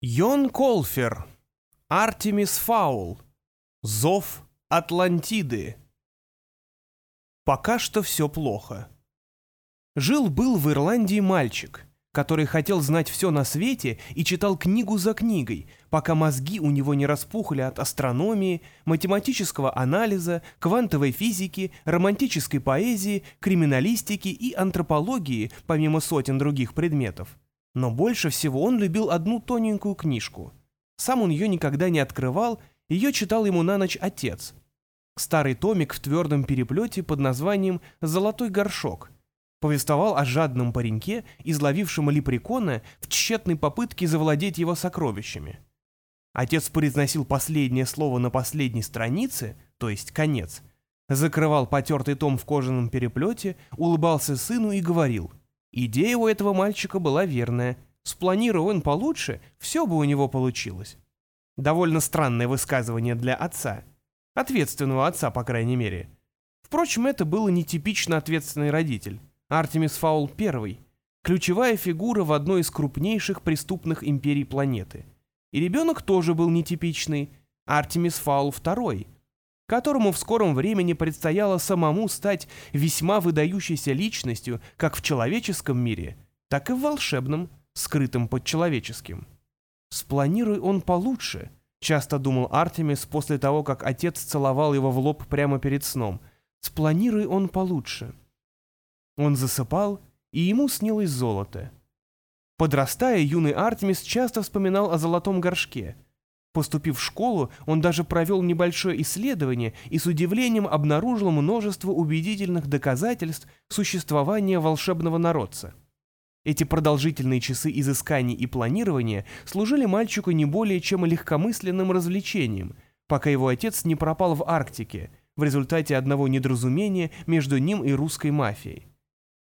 Йон Колфер, Артемис Фаул, Зов Атлантиды. Пока что все плохо. Жил-был в Ирландии мальчик, который хотел знать все на свете и читал книгу за книгой, пока мозги у него не распухли от астрономии, математического анализа, квантовой физики, романтической поэзии, криминалистики и антропологии, помимо сотен других предметов. Но больше всего он любил одну тоненькую книжку. Сам он ее никогда не открывал, ее читал ему на ночь отец. Старый томик в твердом переплете под названием «Золотой горшок». Повествовал о жадном пареньке, изловившем лепрекона в тщетной попытке завладеть его сокровищами. Отец произносил последнее слово на последней странице, то есть конец, закрывал потертый том в кожаном переплете, улыбался сыну и говорил — Идея у этого мальчика была верная. Спланировал он получше, все бы у него получилось. Довольно странное высказывание для отца. Ответственного отца, по крайней мере. Впрочем, это был нетипично ответственный родитель. Артемис Фаул I. Ключевая фигура в одной из крупнейших преступных империй планеты. И ребенок тоже был нетипичный. Артемис Фаул II которому в скором времени предстояло самому стать весьма выдающейся личностью как в человеческом мире, так и в волшебном, скрытом под человеческим. «Спланируй он получше», — часто думал Артемис после того, как отец целовал его в лоб прямо перед сном. «Спланируй он получше». Он засыпал, и ему снилось золото. Подрастая, юный Артемис часто вспоминал о золотом горшке — Поступив в школу, он даже провел небольшое исследование и с удивлением обнаружил множество убедительных доказательств существования волшебного народца. Эти продолжительные часы изысканий и планирования служили мальчику не более чем легкомысленным развлечением, пока его отец не пропал в Арктике в результате одного недоразумения между ним и русской мафией.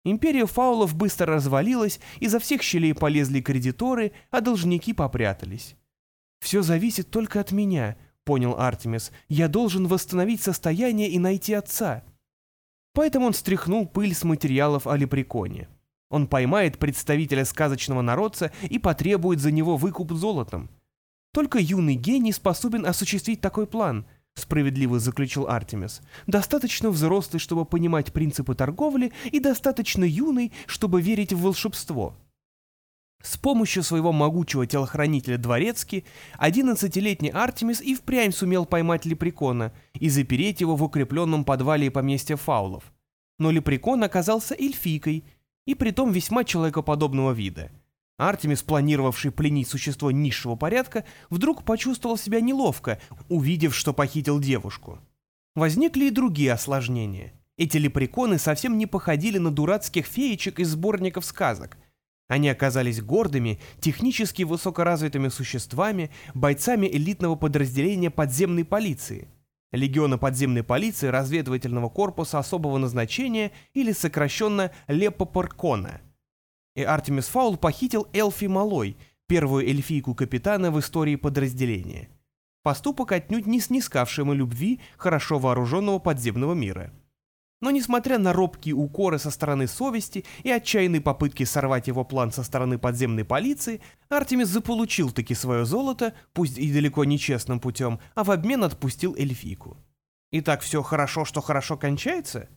Империя фаулов быстро развалилась, изо всех щелей полезли кредиторы, а должники попрятались. «Все зависит только от меня», — понял Артемис. «Я должен восстановить состояние и найти отца». Поэтому он стряхнул пыль с материалов о лепреконе. Он поймает представителя сказочного народца и потребует за него выкуп золотом. Только юный гений способен осуществить такой план, справедливо заключил Артемис. Достаточно взрослый, чтобы понимать принципы торговли, и достаточно юный, чтобы верить в волшебство. С помощью своего могучего телохранителя Дворецки 11-летний Артемис и впрямь сумел поймать Лепрекона и запереть его в укрепленном подвале поместья фаулов. Но Лепрекон оказался эльфийкой, и притом весьма человекоподобного вида. Артемис, планировавший пленить существо низшего порядка, вдруг почувствовал себя неловко, увидев, что похитил девушку. Возникли и другие осложнения. Эти лепреконы совсем не походили на дурацких феечек из сборников сказок — они оказались гордыми, технически высокоразвитыми существами, бойцами элитного подразделения подземной полиции, легиона подземной полиции разведывательного корпуса особого назначения или сокращенно Лепопоркона. И Артемис Фаул похитил Элфи Малой, первую эльфийку капитана в истории подразделения. Поступок отнюдь не снискавший ему любви хорошо вооруженного подземного мира. Но несмотря на робкие укоры со стороны совести и отчаянные попытки сорвать его план со стороны подземной полиции, Артемис заполучил таки свое золото, пусть и далеко не честным путем, а в обмен отпустил эльфийку. И так все хорошо, что хорошо кончается?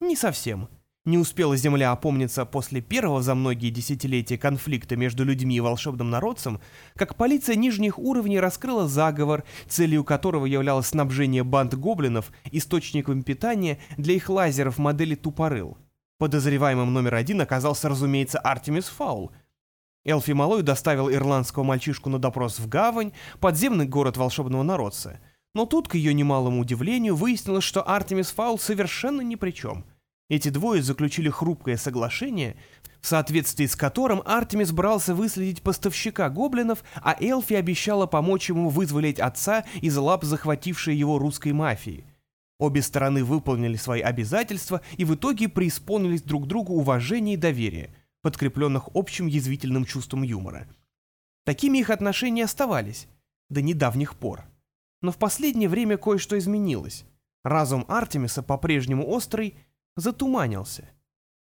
Не совсем. Не успела Земля опомниться после первого за многие десятилетия конфликта между людьми и волшебным народцем, как полиция нижних уровней раскрыла заговор, целью которого являлось снабжение банд гоблинов источником питания для их лазеров модели Тупорыл. Подозреваемым номер один оказался, разумеется, Артемис Фаул. Элфи Малой доставил ирландского мальчишку на допрос в гавань, подземный город волшебного народца. Но тут, к ее немалому удивлению, выяснилось, что Артемис Фаул совершенно ни при чем — эти двое заключили хрупкое соглашение, в соответствии с которым Артемис брался выследить поставщика гоблинов, а Элфи обещала помочь ему вызволить отца из лап захватившей его русской мафии. Обе стороны выполнили свои обязательства и в итоге преисполнились друг другу уважения и доверия, подкрепленных общим язвительным чувством юмора. Такими их отношения оставались до недавних пор. Но в последнее время кое-что изменилось. Разум Артемиса по-прежнему острый, затуманился.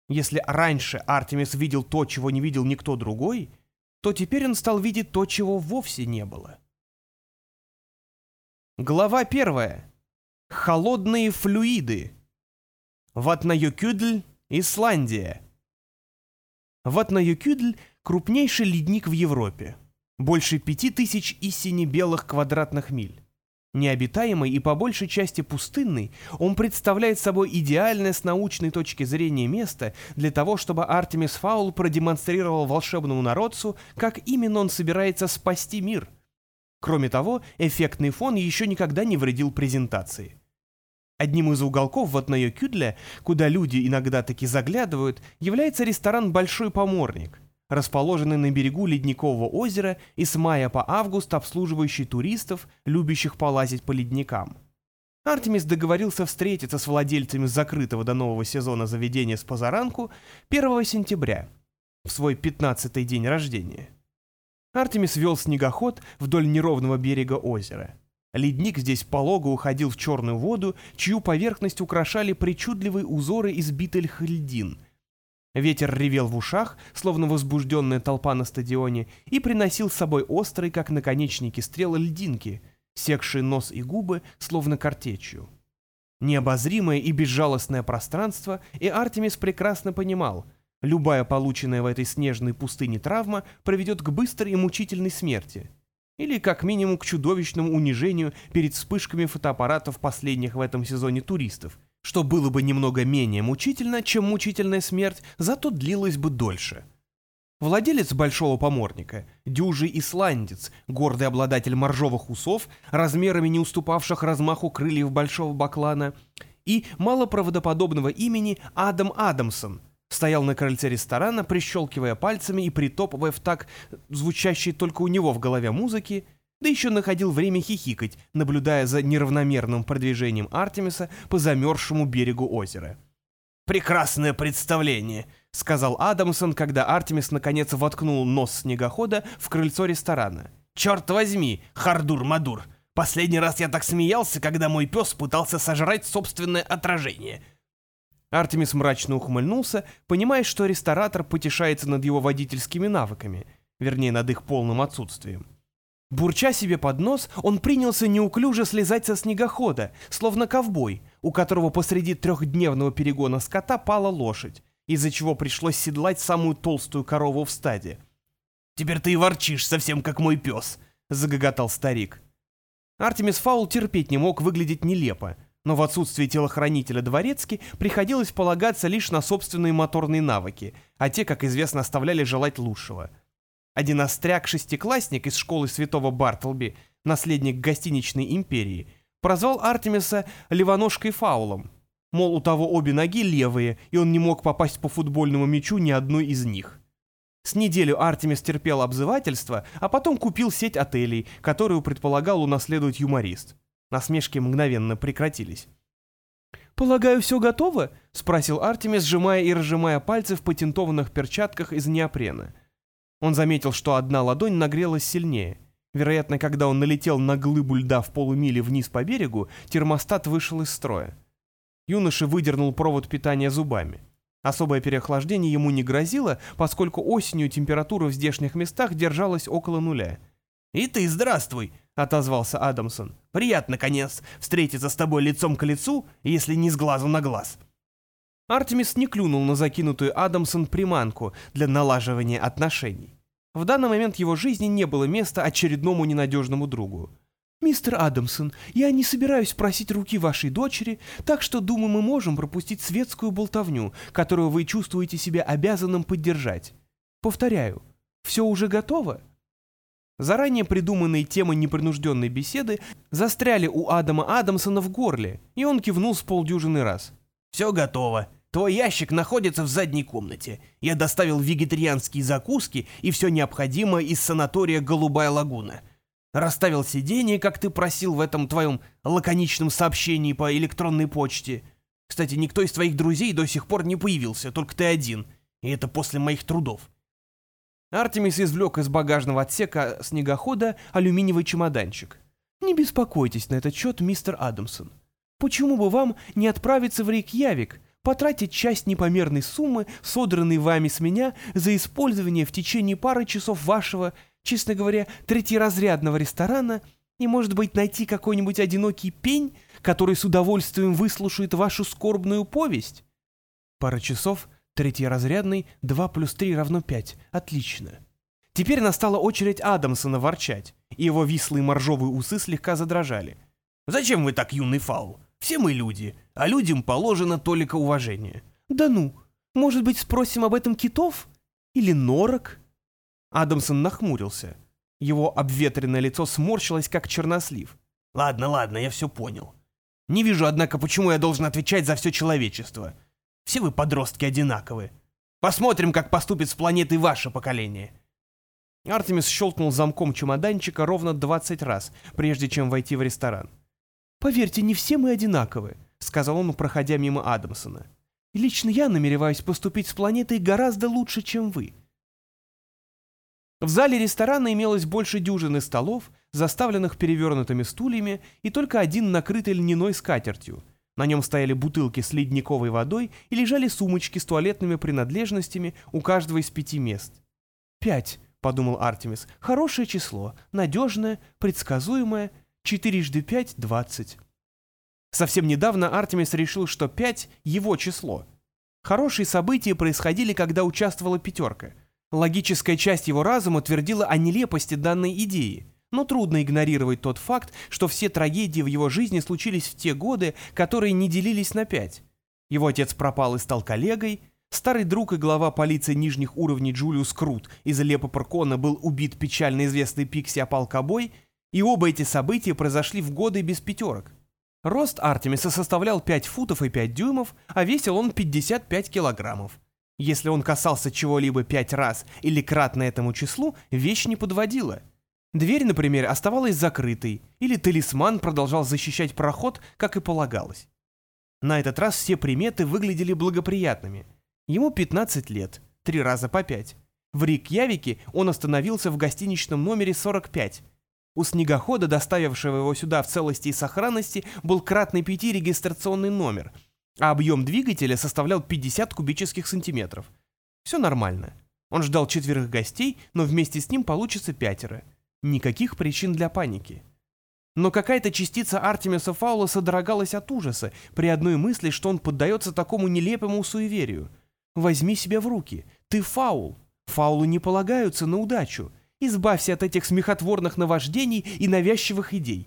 Если раньше Артемис видел то, чего не видел никто другой, то теперь он стал видеть то, чего вовсе не было. Глава первая. Холодные флюиды. Ватнаюкюдль, Исландия. Ватнаюкюдль – крупнейший ледник в Европе. Больше пяти тысяч истине белых квадратных миль. Необитаемый и по большей части пустынный, он представляет собой идеальное с научной точки зрения место для того, чтобы Артемис Фаул продемонстрировал волшебному народцу, как именно он собирается спасти мир. Кроме того, эффектный фон еще никогда не вредил презентации. Одним из уголков в Атнайо Кюдле, куда люди иногда таки заглядывают, является ресторан «Большой поморник», расположенный на берегу Ледникового озера и с мая по август обслуживающий туристов, любящих полазить по ледникам. Артемис договорился встретиться с владельцами закрытого до нового сезона заведения с позаранку 1 сентября, в свой 15-й день рождения. Артемис вел снегоход вдоль неровного берега озера. Ледник здесь полого уходил в черную воду, чью поверхность украшали причудливые узоры из битых льдин — Ветер ревел в ушах, словно возбужденная толпа на стадионе, и приносил с собой острые, как наконечники стрелы, льдинки, секшие нос и губы, словно картечью. Необозримое и безжалостное пространство, и Артемис прекрасно понимал, любая полученная в этой снежной пустыне травма приведет к быстрой и мучительной смерти, или как минимум к чудовищному унижению перед вспышками фотоаппаратов последних в этом сезоне туристов – что было бы немного менее мучительно, чем мучительная смерть, зато длилась бы дольше. Владелец большого поморника, дюжий исландец, гордый обладатель моржовых усов, размерами не уступавших размаху крыльев большого баклана, и малоправдоподобного имени Адам Адамсон, стоял на крыльце ресторана, прищелкивая пальцами и притопывая в так звучащей только у него в голове музыки, да еще находил время хихикать, наблюдая за неравномерным продвижением Артемиса по замерзшему берегу озера. «Прекрасное представление», — сказал Адамсон, когда Артемис наконец воткнул нос снегохода в крыльцо ресторана. «Черт возьми, Хардур-Мадур, последний раз я так смеялся, когда мой пес пытался сожрать собственное отражение». Артемис мрачно ухмыльнулся, понимая, что ресторатор потешается над его водительскими навыками, вернее, над их полным отсутствием. Бурча себе под нос, он принялся неуклюже слезать со снегохода, словно ковбой, у которого посреди трехдневного перегона скота пала лошадь, из-за чего пришлось седлать самую толстую корову в стаде. «Теперь ты и ворчишь, совсем как мой пес», — загоготал старик. Артемис Фаул терпеть не мог выглядеть нелепо, но в отсутствие телохранителя дворецки приходилось полагаться лишь на собственные моторные навыки, а те, как известно, оставляли желать лучшего — один остряк-шестиклассник из школы святого Бартлби, наследник гостиничной империи, прозвал Артемиса левоножкой фаулом. Мол, у того обе ноги левые, и он не мог попасть по футбольному мячу ни одной из них. С неделю Артемис терпел обзывательство, а потом купил сеть отелей, которую предполагал унаследовать юморист. Насмешки мгновенно прекратились. «Полагаю, все готово?» — спросил Артемис, сжимая и разжимая пальцы в патентованных перчатках из неопрена. Он заметил, что одна ладонь нагрелась сильнее. Вероятно, когда он налетел на глыбу льда в полумиле вниз по берегу, термостат вышел из строя. Юноша выдернул провод питания зубами. Особое переохлаждение ему не грозило, поскольку осенью температура в здешних местах держалась около нуля. «И ты здравствуй», — отозвался Адамсон. «Приятно, конец, встретиться с тобой лицом к лицу, если не с глазу на глаз». Артемис не клюнул на закинутую Адамсон приманку для налаживания отношений. В данный момент его жизни не было места очередному ненадежному другу. «Мистер Адамсон, я не собираюсь просить руки вашей дочери, так что, думаю, мы можем пропустить светскую болтовню, которую вы чувствуете себя обязанным поддержать. Повторяю, все уже готово?» Заранее придуманные темы непринужденной беседы застряли у Адама Адамсона в горле, и он кивнул с полдюжины раз. «Все готово», Твой ящик находится в задней комнате. Я доставил вегетарианские закуски и все необходимое из санатория «Голубая лагуна». Расставил сиденье, как ты просил в этом твоем лаконичном сообщении по электронной почте. Кстати, никто из твоих друзей до сих пор не появился, только ты один. И это после моих трудов. Артемис извлек из багажного отсека снегохода алюминиевый чемоданчик. «Не беспокойтесь на этот счет, мистер Адамсон. Почему бы вам не отправиться в Рейкьявик, потратить часть непомерной суммы, содранной вами с меня, за использование в течение пары часов вашего, честно говоря, третьеразрядного ресторана и, может быть, найти какой-нибудь одинокий пень, который с удовольствием выслушает вашу скорбную повесть? Пара часов, третьеразрядный, 2 плюс 3 равно 5. Отлично. Теперь настала очередь Адамсона ворчать, и его вислые моржовые усы слегка задрожали. «Зачем вы так, юный фаул? Все мы люди, а людям положено только уважение». «Да ну, может быть, спросим об этом китов? Или норок?» Адамсон нахмурился. Его обветренное лицо сморщилось, как чернослив. «Ладно, ладно, я все понял. Не вижу, однако, почему я должен отвечать за все человечество. Все вы подростки одинаковы. Посмотрим, как поступит с планетой ваше поколение». Артемис щелкнул замком чемоданчика ровно 20 раз, прежде чем войти в ресторан. «Поверьте, не все мы одинаковы», — сказал он, проходя мимо Адамсона. «Лично я намереваюсь поступить с планетой гораздо лучше, чем вы». В зале ресторана имелось больше дюжины столов, заставленных перевернутыми стульями, и только один накрытый льняной скатертью. На нем стояли бутылки с ледниковой водой и лежали сумочки с туалетными принадлежностями у каждого из пяти мест. «Пять», — подумал Артемис, — «хорошее число, надежное, предсказуемое, Четырежды пять — двадцать. Совсем недавно Артемис решил, что пять — его число. Хорошие события происходили, когда участвовала пятерка. Логическая часть его разума твердила о нелепости данной идеи, но трудно игнорировать тот факт, что все трагедии в его жизни случились в те годы, которые не делились на пять. Его отец пропал и стал коллегой, старый друг и глава полиции нижних уровней Джулиус Крут из Лепа Паркона был убит печально известный Пикси Апалкобой, и оба эти события произошли в годы без пятерок. Рост Артемиса составлял 5 футов и 5 дюймов, а весил он 55 килограммов. Если он касался чего-либо 5 раз или кратно этому числу, вещь не подводила. Дверь, например, оставалась закрытой, или талисман продолжал защищать проход, как и полагалось. На этот раз все приметы выглядели благоприятными. Ему 15 лет, три раза по 5. В Рикьявике он остановился в гостиничном номере 45, у снегохода, доставившего его сюда в целости и сохранности, был кратный пяти регистрационный номер, а объем двигателя составлял 50 кубических сантиметров. Все нормально. Он ждал четверых гостей, но вместе с ним получится пятеро. Никаких причин для паники. Но какая-то частица Артемиса Фаула содрогалась от ужаса при одной мысли, что он поддается такому нелепому суеверию. «Возьми себя в руки. Ты фаул. Фаулу не полагаются на удачу. Избавься от этих смехотворных наваждений и навязчивых идей.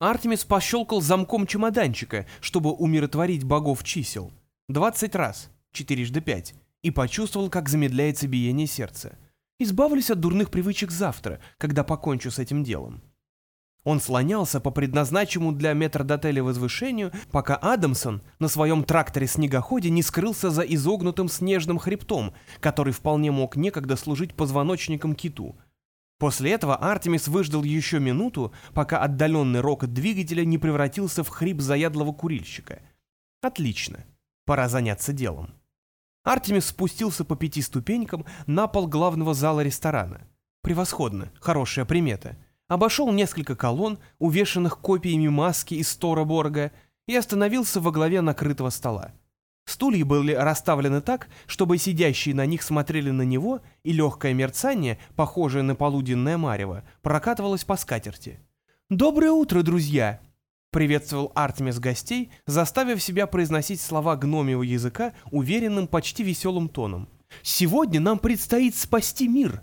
Артемис пощелкал замком чемоданчика, чтобы умиротворить богов чисел. Двадцать раз, четырежды пять, и почувствовал, как замедляется биение сердца. Избавлюсь от дурных привычек завтра, когда покончу с этим делом. Он слонялся по предназначенному для метрдотеля возвышению, пока Адамсон на своем тракторе-снегоходе не скрылся за изогнутым снежным хребтом, который вполне мог некогда служить позвоночником киту — После этого Артемис выждал еще минуту, пока отдаленный рокот двигателя не превратился в хрип заядлого курильщика. Отлично. Пора заняться делом. Артемис спустился по пяти ступенькам на пол главного зала ресторана. Превосходно, хорошая примета. Обошел несколько колонн, увешанных копиями маски из Тора Борга, и остановился во главе накрытого стола. Стулья были расставлены так, чтобы сидящие на них смотрели на него, и легкое мерцание, похожее на полуденное марево, прокатывалось по скатерти. «Доброе утро, друзья!» — приветствовал Артемис гостей, заставив себя произносить слова гномиего языка уверенным, почти веселым тоном. «Сегодня нам предстоит спасти мир!»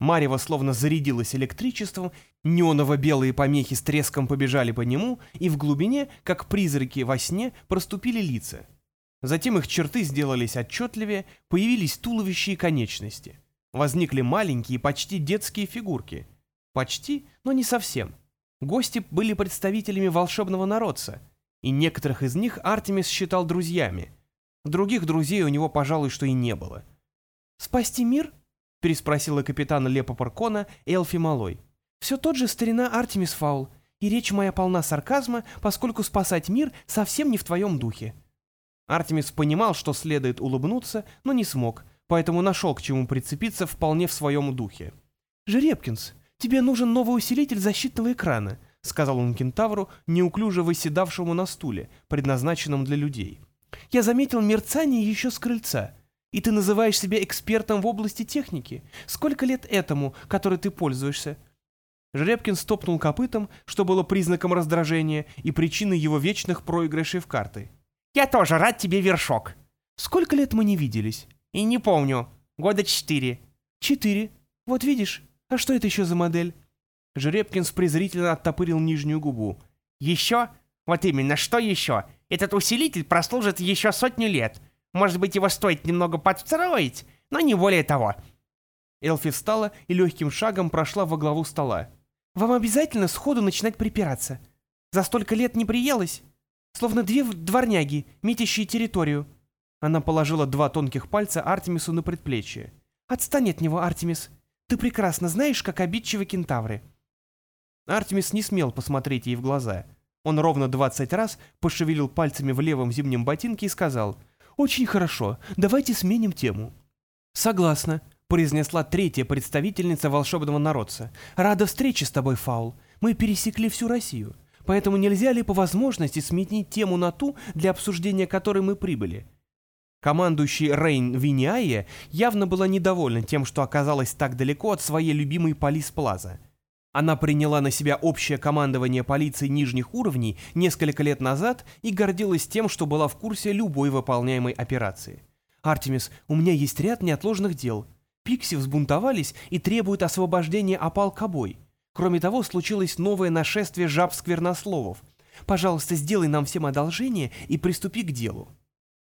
Марево словно зарядилось электричеством, неоново-белые помехи с треском побежали по нему, и в глубине, как призраки во сне, проступили лица — Затем их черты сделались отчетливее, появились туловища и конечности. Возникли маленькие, почти детские фигурки. Почти, но не совсем. Гости были представителями волшебного народца, и некоторых из них Артемис считал друзьями. Других друзей у него, пожалуй, что и не было. «Спасти мир?» — переспросила капитана Лепа Паркона Элфи Малой. «Все тот же старина Артемис Фаул, и речь моя полна сарказма, поскольку спасать мир совсем не в твоем духе. Артемис понимал, что следует улыбнуться, но не смог, поэтому нашел к чему прицепиться вполне в своем духе. «Жеребкинс, тебе нужен новый усилитель защитного экрана», — сказал он кентавру, неуклюже выседавшему на стуле, предназначенном для людей. Я заметил мерцание еще с крыльца. И ты называешь себя экспертом в области техники. Сколько лет этому, которой ты пользуешься?» Жеребкин стопнул копытом, что было признаком раздражения и причиной его вечных проигрышей в карты. «Я тоже рад тебе, Вершок». «Сколько лет мы не виделись?» «И не помню. Года четыре». «Четыре. Вот видишь. А что это еще за модель?» Жеребкин презрительно оттопырил нижнюю губу. «Еще? Вот именно, что еще? Этот усилитель прослужит еще сотню лет. Может быть, его стоит немного подстроить, но не более того». Элфи встала и легким шагом прошла во главу стола. «Вам обязательно сходу начинать припираться? За столько лет не приелось? Словно две дворняги, метящие территорию». Она положила два тонких пальца Артемису на предплечье. «Отстань от него, Артемис. Ты прекрасно знаешь, как обидчивы кентавры». Артемис не смел посмотреть ей в глаза. Он ровно двадцать раз пошевелил пальцами в левом зимнем ботинке и сказал «Очень хорошо, давайте сменим тему». «Согласна», — произнесла третья представительница волшебного народца. «Рада встрече с тобой, Фаул. Мы пересекли всю Россию. Поэтому нельзя ли по возможности сменить тему на ту, для обсуждения которой мы прибыли?» Командующий Рейн Виниае явно была недовольна тем, что оказалась так далеко от своей любимой Полис Плаза. Она приняла на себя общее командование полиции нижних уровней несколько лет назад и гордилась тем, что была в курсе любой выполняемой операции. «Артемис, у меня есть ряд неотложных дел. Пикси взбунтовались и требуют освобождения опал Кобой. Кроме того, случилось новое нашествие жаб-сквернословов. Пожалуйста, сделай нам всем одолжение и приступи к делу».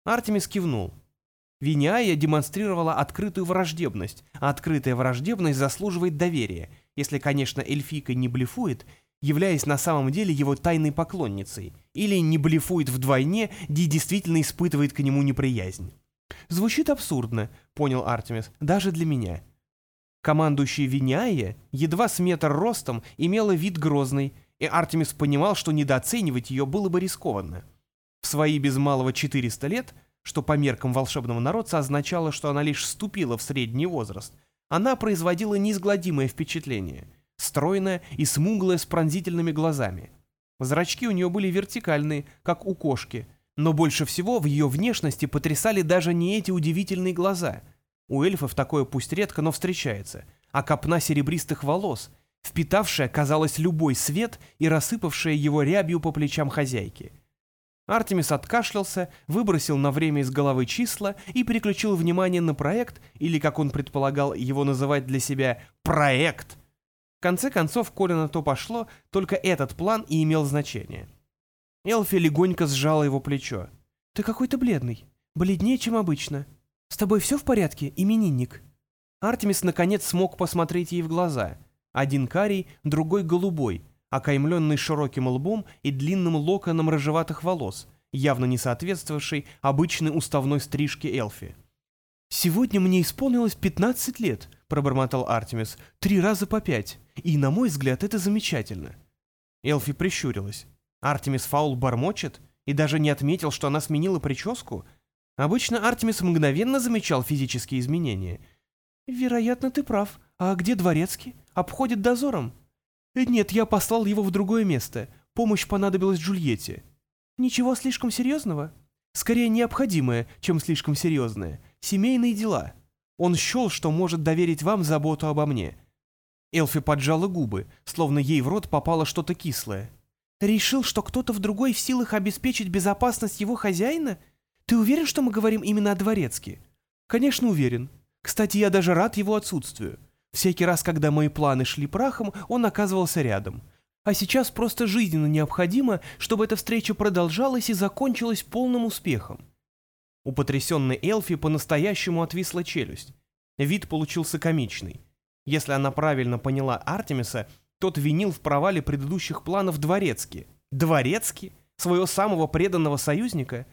Артемис кивнул. Виняя демонстрировала открытую враждебность, а открытая враждебность заслуживает доверия, если, конечно, эльфийка не блефует, являясь на самом деле его тайной поклонницей, или не блефует вдвойне, где действительно испытывает к нему неприязнь. «Звучит абсурдно», — понял Артемис, — «даже для меня». Командующая Виняя, едва с метр ростом, имела вид грозный, и Артемис понимал, что недооценивать ее было бы рискованно. В свои без малого 400 лет — что по меркам волшебного народца означало, что она лишь вступила в средний возраст, она производила неизгладимое впечатление, стройная и смуглая с пронзительными глазами. Зрачки у нее были вертикальные, как у кошки, но больше всего в ее внешности потрясали даже не эти удивительные глаза. У эльфов такое пусть редко, но встречается, а копна серебристых волос, впитавшая, казалось, любой свет и рассыпавшая его рябью по плечам хозяйки. Артемис откашлялся, выбросил на время из головы числа и переключил внимание на проект, или, как он предполагал его называть для себя, «проект». В конце концов, коли на то пошло, только этот план и имел значение. Элфи легонько сжала его плечо. «Ты какой-то бледный. Бледнее, чем обычно. С тобой все в порядке, именинник?» Артемис наконец смог посмотреть ей в глаза. Один карий, другой голубой, окаймленный широким лбом и длинным локоном рыжеватых волос, явно не соответствовавший обычной уставной стрижке Элфи. «Сегодня мне исполнилось 15 лет», — пробормотал Артемис, — «три раза по пять, и, на мой взгляд, это замечательно». Элфи прищурилась. Артемис Фаул бормочет и даже не отметил, что она сменила прическу. Обычно Артемис мгновенно замечал физические изменения. «Вероятно, ты прав. А где Дворецкий? Обходит дозором?» «Нет, я послал его в другое место. Помощь понадобилась Джульетте». «Ничего слишком серьезного?» «Скорее необходимое, чем слишком серьезное. Семейные дела. Он счел, что может доверить вам заботу обо мне». Элфи поджала губы, словно ей в рот попало что-то кислое. «Решил, что кто-то в другой в силах обеспечить безопасность его хозяина? Ты уверен, что мы говорим именно о дворецке?» «Конечно, уверен. Кстати, я даже рад его отсутствию. Всякий раз, когда мои планы шли прахом, он оказывался рядом. А сейчас просто жизненно необходимо, чтобы эта встреча продолжалась и закончилась полным успехом. У потрясенной Элфи по-настоящему отвисла челюсть. Вид получился комичный. Если она правильно поняла Артемиса, тот винил в провале предыдущих планов Дворецки. Дворецки? Своего самого преданного союзника?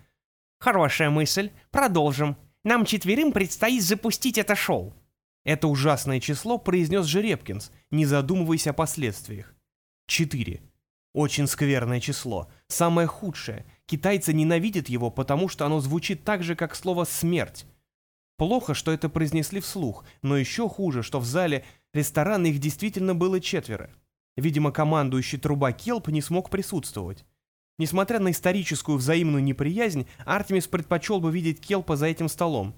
Хорошая мысль. Продолжим. Нам четверым предстоит запустить это шоу. Это ужасное число произнес Жеребкинс, не задумываясь о последствиях. Четыре. Очень скверное число. Самое худшее. Китайцы ненавидят его, потому что оно звучит так же, как слово «смерть». Плохо, что это произнесли вслух, но еще хуже, что в зале ресторана их действительно было четверо. Видимо, командующий труба Келп не смог присутствовать. Несмотря на историческую взаимную неприязнь, Артемис предпочел бы видеть Келпа за этим столом.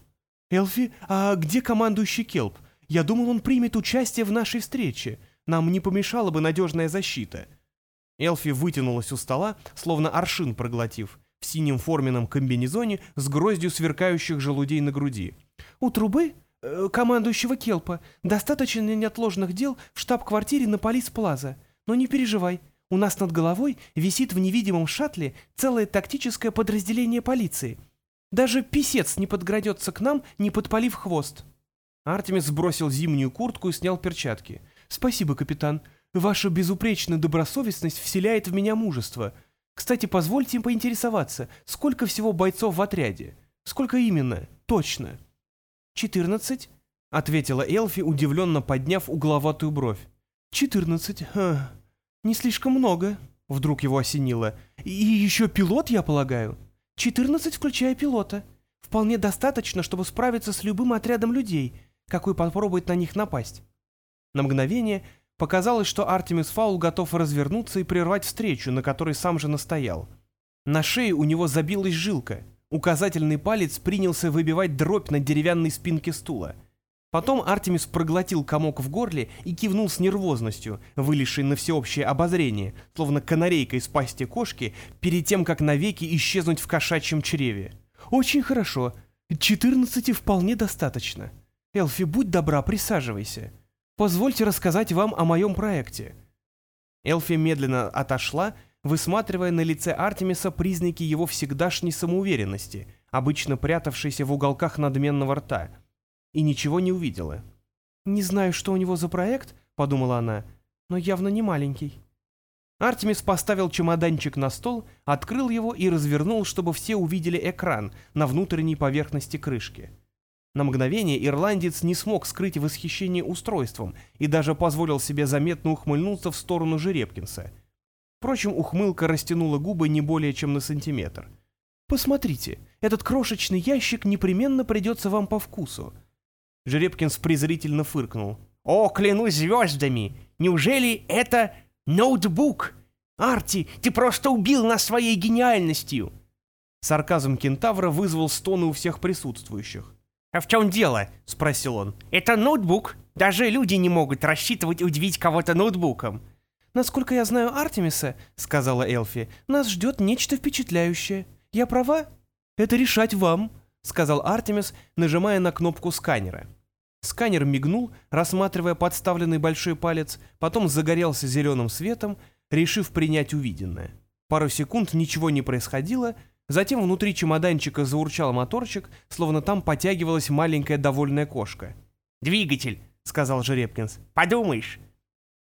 «Элфи, а где командующий Келп? Я думал, он примет участие в нашей встрече. Нам не помешала бы надежная защита». Элфи вытянулась у стола, словно аршин проглотив, в синем форменном комбинезоне с гроздью сверкающих желудей на груди. «У трубы э, командующего Келпа достаточно неотложных дел в штаб-квартире на Полис-Плаза. Но не переживай, у нас над головой висит в невидимом шаттле целое тактическое подразделение полиции. Даже писец не подградется к нам, не подпалив хвост». Артемис сбросил зимнюю куртку и снял перчатки. «Спасибо, капитан. Ваша безупречная добросовестность вселяет в меня мужество. Кстати, позвольте поинтересоваться, сколько всего бойцов в отряде? Сколько именно? Точно?» «Четырнадцать», — ответила Элфи, удивленно подняв угловатую бровь. «Четырнадцать. Ха. Не слишком много», — вдруг его осенило. «И еще пилот, я полагаю?» «Четырнадцать, включая пилота. Вполне достаточно, чтобы справиться с любым отрядом людей, какой попробует на них напасть». На мгновение показалось, что Артемис Фаул готов развернуться и прервать встречу, на которой сам же настоял. На шее у него забилась жилка. Указательный палец принялся выбивать дробь на деревянной спинке стула — Потом Артемис проглотил комок в горле и кивнул с нервозностью, вылезшей на всеобщее обозрение, словно канарейка из пасти кошки, перед тем, как навеки исчезнуть в кошачьем чреве. «Очень хорошо. Четырнадцати вполне достаточно. Элфи, будь добра, присаживайся. Позвольте рассказать вам о моем проекте». Элфи медленно отошла, высматривая на лице Артемиса признаки его всегдашней самоуверенности, обычно прятавшейся в уголках надменного рта — и ничего не увидела. «Не знаю, что у него за проект», — подумала она, — «но явно не маленький». Артемис поставил чемоданчик на стол, открыл его и развернул, чтобы все увидели экран на внутренней поверхности крышки. На мгновение ирландец не смог скрыть восхищение устройством и даже позволил себе заметно ухмыльнуться в сторону Жеребкинса. Впрочем, ухмылка растянула губы не более чем на сантиметр. «Посмотрите, этот крошечный ящик непременно придется вам по вкусу. Жеребкинс презрительно фыркнул. «О, клянусь звездами! Неужели это ноутбук? Арти, ты просто убил нас своей гениальностью!» Сарказм кентавра вызвал стоны у всех присутствующих. «А в чем дело?» — спросил он. «Это ноутбук. Даже люди не могут рассчитывать удивить кого-то ноутбуком». «Насколько я знаю Артемиса, — сказала Элфи, — нас ждет нечто впечатляющее. Я права? Это решать вам», — сказал Артемис, нажимая на кнопку сканера. Сканер мигнул, рассматривая подставленный большой палец, потом загорелся зеленым светом, решив принять увиденное. Пару секунд ничего не происходило, затем внутри чемоданчика заурчал моторчик, словно там потягивалась маленькая довольная кошка. «Двигатель», — сказал Жеребкинс. «Подумаешь».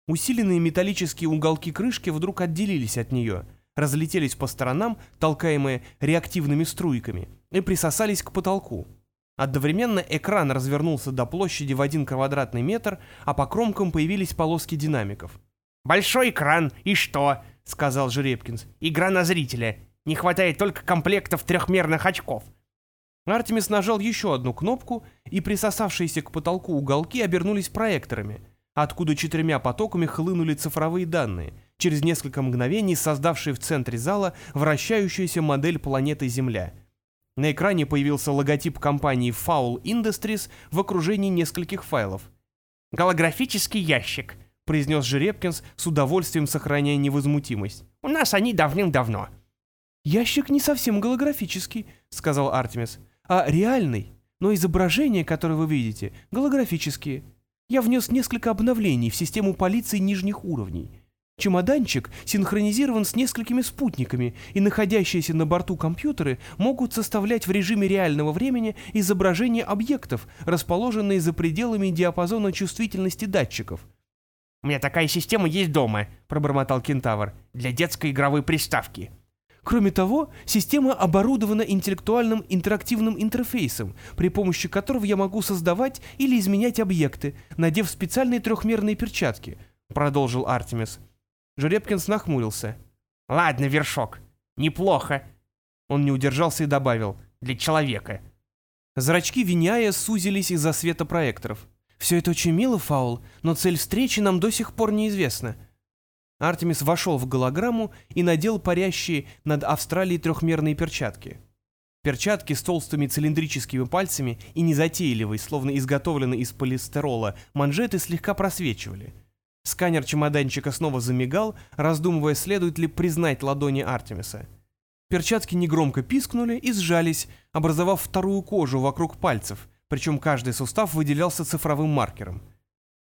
Усиленные металлические уголки крышки вдруг отделились от нее, разлетелись по сторонам, толкаемые реактивными струйками, и присосались к потолку. Одновременно экран развернулся до площади в один квадратный метр, а по кромкам появились полоски динамиков. «Большой экран, и что?» — сказал Жеребкинс. «Игра на зрителя. Не хватает только комплектов трехмерных очков». Артемис нажал еще одну кнопку, и присосавшиеся к потолку уголки обернулись проекторами, откуда четырьмя потоками хлынули цифровые данные, через несколько мгновений создавшие в центре зала вращающуюся модель планеты Земля — на экране появился логотип компании Foul Industries в окружении нескольких файлов. «Голографический ящик», — произнес Жеребкинс с удовольствием сохраняя невозмутимость. «У нас они давным-давно». «Ящик не совсем голографический», — сказал Артемис, — «а реальный. Но изображения, которые вы видите, голографические. Я внес несколько обновлений в систему полиции нижних уровней. Чемоданчик синхронизирован с несколькими спутниками, и находящиеся на борту компьютеры могут составлять в режиме реального времени изображения объектов, расположенные за пределами диапазона чувствительности датчиков. «У меня такая система есть дома», — пробормотал кентавр, — «для детской игровой приставки». Кроме того, система оборудована интеллектуальным интерактивным интерфейсом, при помощи которого я могу создавать или изменять объекты, надев специальные трехмерные перчатки, продолжил Артемис. Жеребкинс нахмурился. «Ладно, вершок. Неплохо». Он не удержался и добавил. «Для человека». Зрачки Виняя сузились из-за света проекторов. «Все это очень мило, Фаул, но цель встречи нам до сих пор неизвестна». Артемис вошел в голограмму и надел парящие над Австралией трехмерные перчатки. Перчатки с толстыми цилиндрическими пальцами и незатейливой, словно изготовленной из полистерола, манжеты слегка просвечивали. Сканер чемоданчика снова замигал, раздумывая, следует ли признать ладони Артемиса. Перчатки негромко пискнули и сжались, образовав вторую кожу вокруг пальцев, причем каждый сустав выделялся цифровым маркером.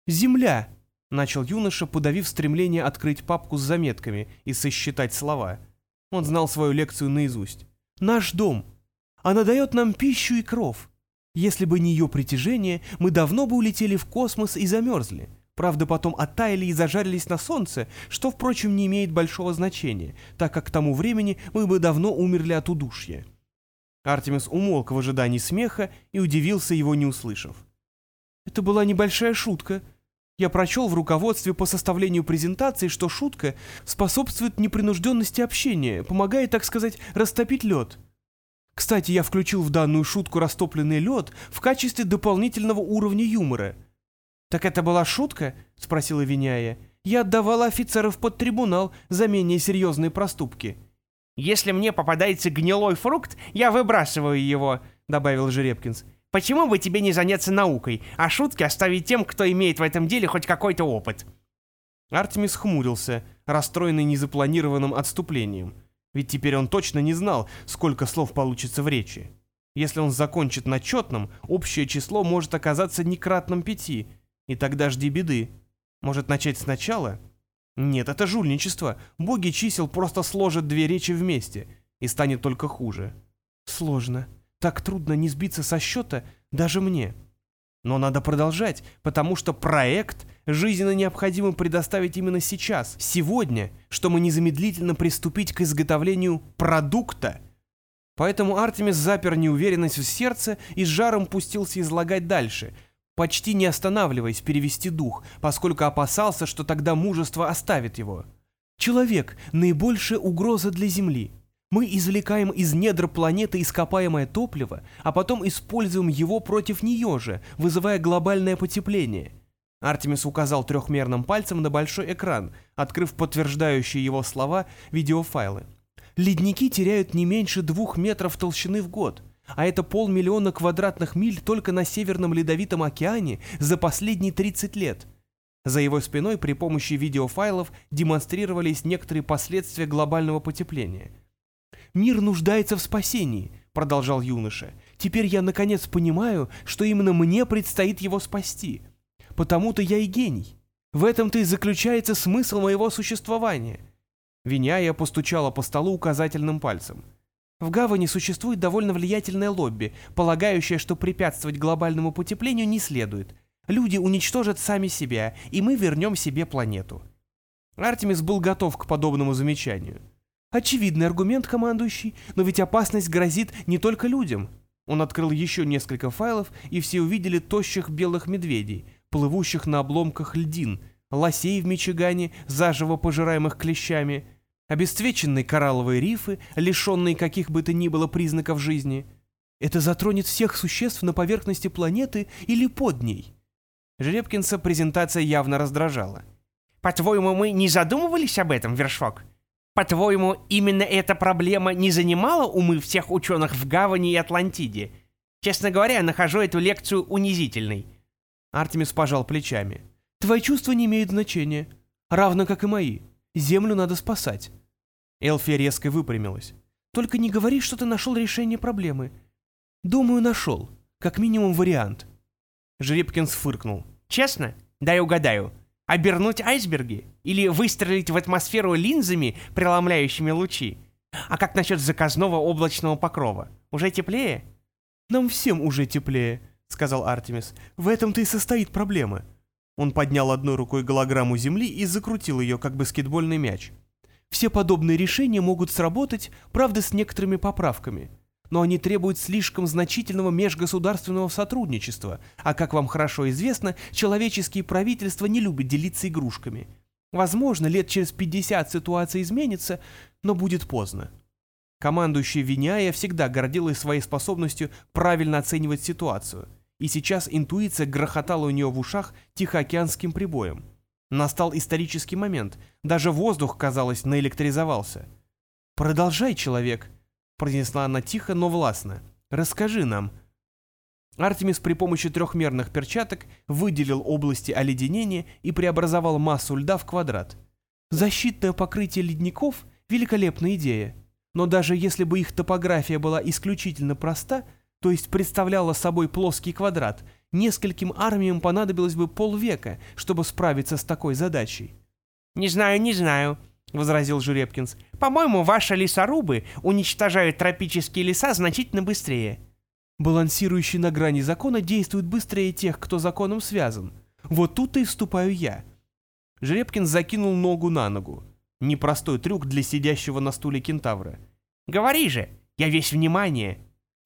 «Земля!» — начал юноша, подавив стремление открыть папку с заметками и сосчитать слова. Он знал свою лекцию наизусть. «Наш дом. Она дает нам пищу и кров. Если бы не ее притяжение, мы давно бы улетели в космос и замерзли. Правда, потом оттаяли и зажарились на солнце, что, впрочем, не имеет большого значения, так как к тому времени мы бы давно умерли от удушья». Артемис умолк в ожидании смеха и удивился его не услышав. «Это была небольшая шутка», я прочел в руководстве по составлению презентации, что шутка способствует непринужденности общения, помогает, так сказать, растопить лед. Кстати, я включил в данную шутку растопленный лед в качестве дополнительного уровня юмора. «Так это была шутка?» — спросила Виняя. «Я отдавала офицеров под трибунал за менее серьезные проступки». «Если мне попадается гнилой фрукт, я выбрасываю его», — добавил Жеребкинс. Почему бы тебе не заняться наукой, а шутки оставить тем, кто имеет в этом деле хоть какой-то опыт?» Артемис хмурился, расстроенный незапланированным отступлением. Ведь теперь он точно не знал, сколько слов получится в речи. Если он закончит на четном, общее число может оказаться некратным пяти, и тогда жди беды. Может начать сначала? Нет, это жульничество. Боги чисел просто сложат две речи вместе, и станет только хуже. Сложно. Так трудно не сбиться со счета даже мне. Но надо продолжать, потому что проект жизненно необходимо предоставить именно сейчас, сегодня, чтобы незамедлительно приступить к изготовлению продукта. Поэтому Артемис запер неуверенность в сердце и с жаром пустился излагать дальше, почти не останавливаясь перевести дух, поскольку опасался, что тогда мужество оставит его. Человек — наибольшая угроза для Земли. Мы извлекаем из недр планеты ископаемое топливо, а потом используем его против нее же, вызывая глобальное потепление. Артемис указал трехмерным пальцем на большой экран, открыв подтверждающие его слова видеофайлы. Ледники теряют не меньше двух метров толщины в год, а это полмиллиона квадратных миль только на Северном Ледовитом океане за последние 30 лет. За его спиной при помощи видеофайлов демонстрировались некоторые последствия глобального потепления – «Мир нуждается в спасении», — продолжал юноша. «Теперь я наконец понимаю, что именно мне предстоит его спасти. Потому-то я и гений. В этом-то и заключается смысл моего существования». Виняя постучала по столу указательным пальцем. В гавани существует довольно влиятельное лобби, полагающее, что препятствовать глобальному потеплению не следует. Люди уничтожат сами себя, и мы вернем себе планету. Артемис был готов к подобному замечанию. Очевидный аргумент, командующий, но ведь опасность грозит не только людям. Он открыл еще несколько файлов, и все увидели тощих белых медведей, плывущих на обломках льдин, лосей в Мичигане, заживо пожираемых клещами, обесцвеченные коралловые рифы, лишенные каких бы то ни было признаков жизни. Это затронет всех существ на поверхности планеты или под ней. Жеребкинса презентация явно раздражала. «По-твоему, мы не задумывались об этом, Вершок?» По-твоему, именно эта проблема не занимала умы всех ученых в Гавани и Атлантиде? Честно говоря, нахожу эту лекцию унизительной. Артемис пожал плечами. Твои чувства не имеют значения. Равно как и мои. Землю надо спасать. Элфия резко выпрямилась. Только не говори, что ты нашел решение проблемы. Думаю, нашел. Как минимум вариант. Жеребкинс фыркнул. Честно? Дай угадаю. Обернуть айсберги? Или выстрелить в атмосферу линзами, преломляющими лучи? А как насчет заказного облачного покрова? Уже теплее? Нам всем уже теплее, сказал Артемис. В этом-то и состоит проблема. Он поднял одной рукой голограмму Земли и закрутил ее, как баскетбольный мяч. Все подобные решения могут сработать, правда, с некоторыми поправками но они требуют слишком значительного межгосударственного сотрудничества, а, как вам хорошо известно, человеческие правительства не любят делиться игрушками. Возможно, лет через 50 ситуация изменится, но будет поздно. Командующий Виняя всегда гордилась своей способностью правильно оценивать ситуацию, и сейчас интуиция грохотала у нее в ушах тихоокеанским прибоем. Настал исторический момент. Даже воздух, казалось, наэлектризовался. «Продолжай, человек», — произнесла она тихо, но властно. «Расскажи нам». Артемис при помощи трехмерных перчаток выделил области оледенения и преобразовал массу льда в квадрат. Защитное покрытие ледников — великолепная идея. Но даже если бы их топография была исключительно проста, то есть представляла собой плоский квадрат, нескольким армиям понадобилось бы полвека, чтобы справиться с такой задачей. «Не знаю, не знаю», — возразил Жеребкинс. «По-моему, ваши лесорубы уничтожают тропические леса значительно быстрее». Балансирующий на грани закона действует быстрее тех, кто законом связан. Вот тут и вступаю я. Жеребкин закинул ногу на ногу. Непростой трюк для сидящего на стуле кентавра. «Говори же, я весь внимание».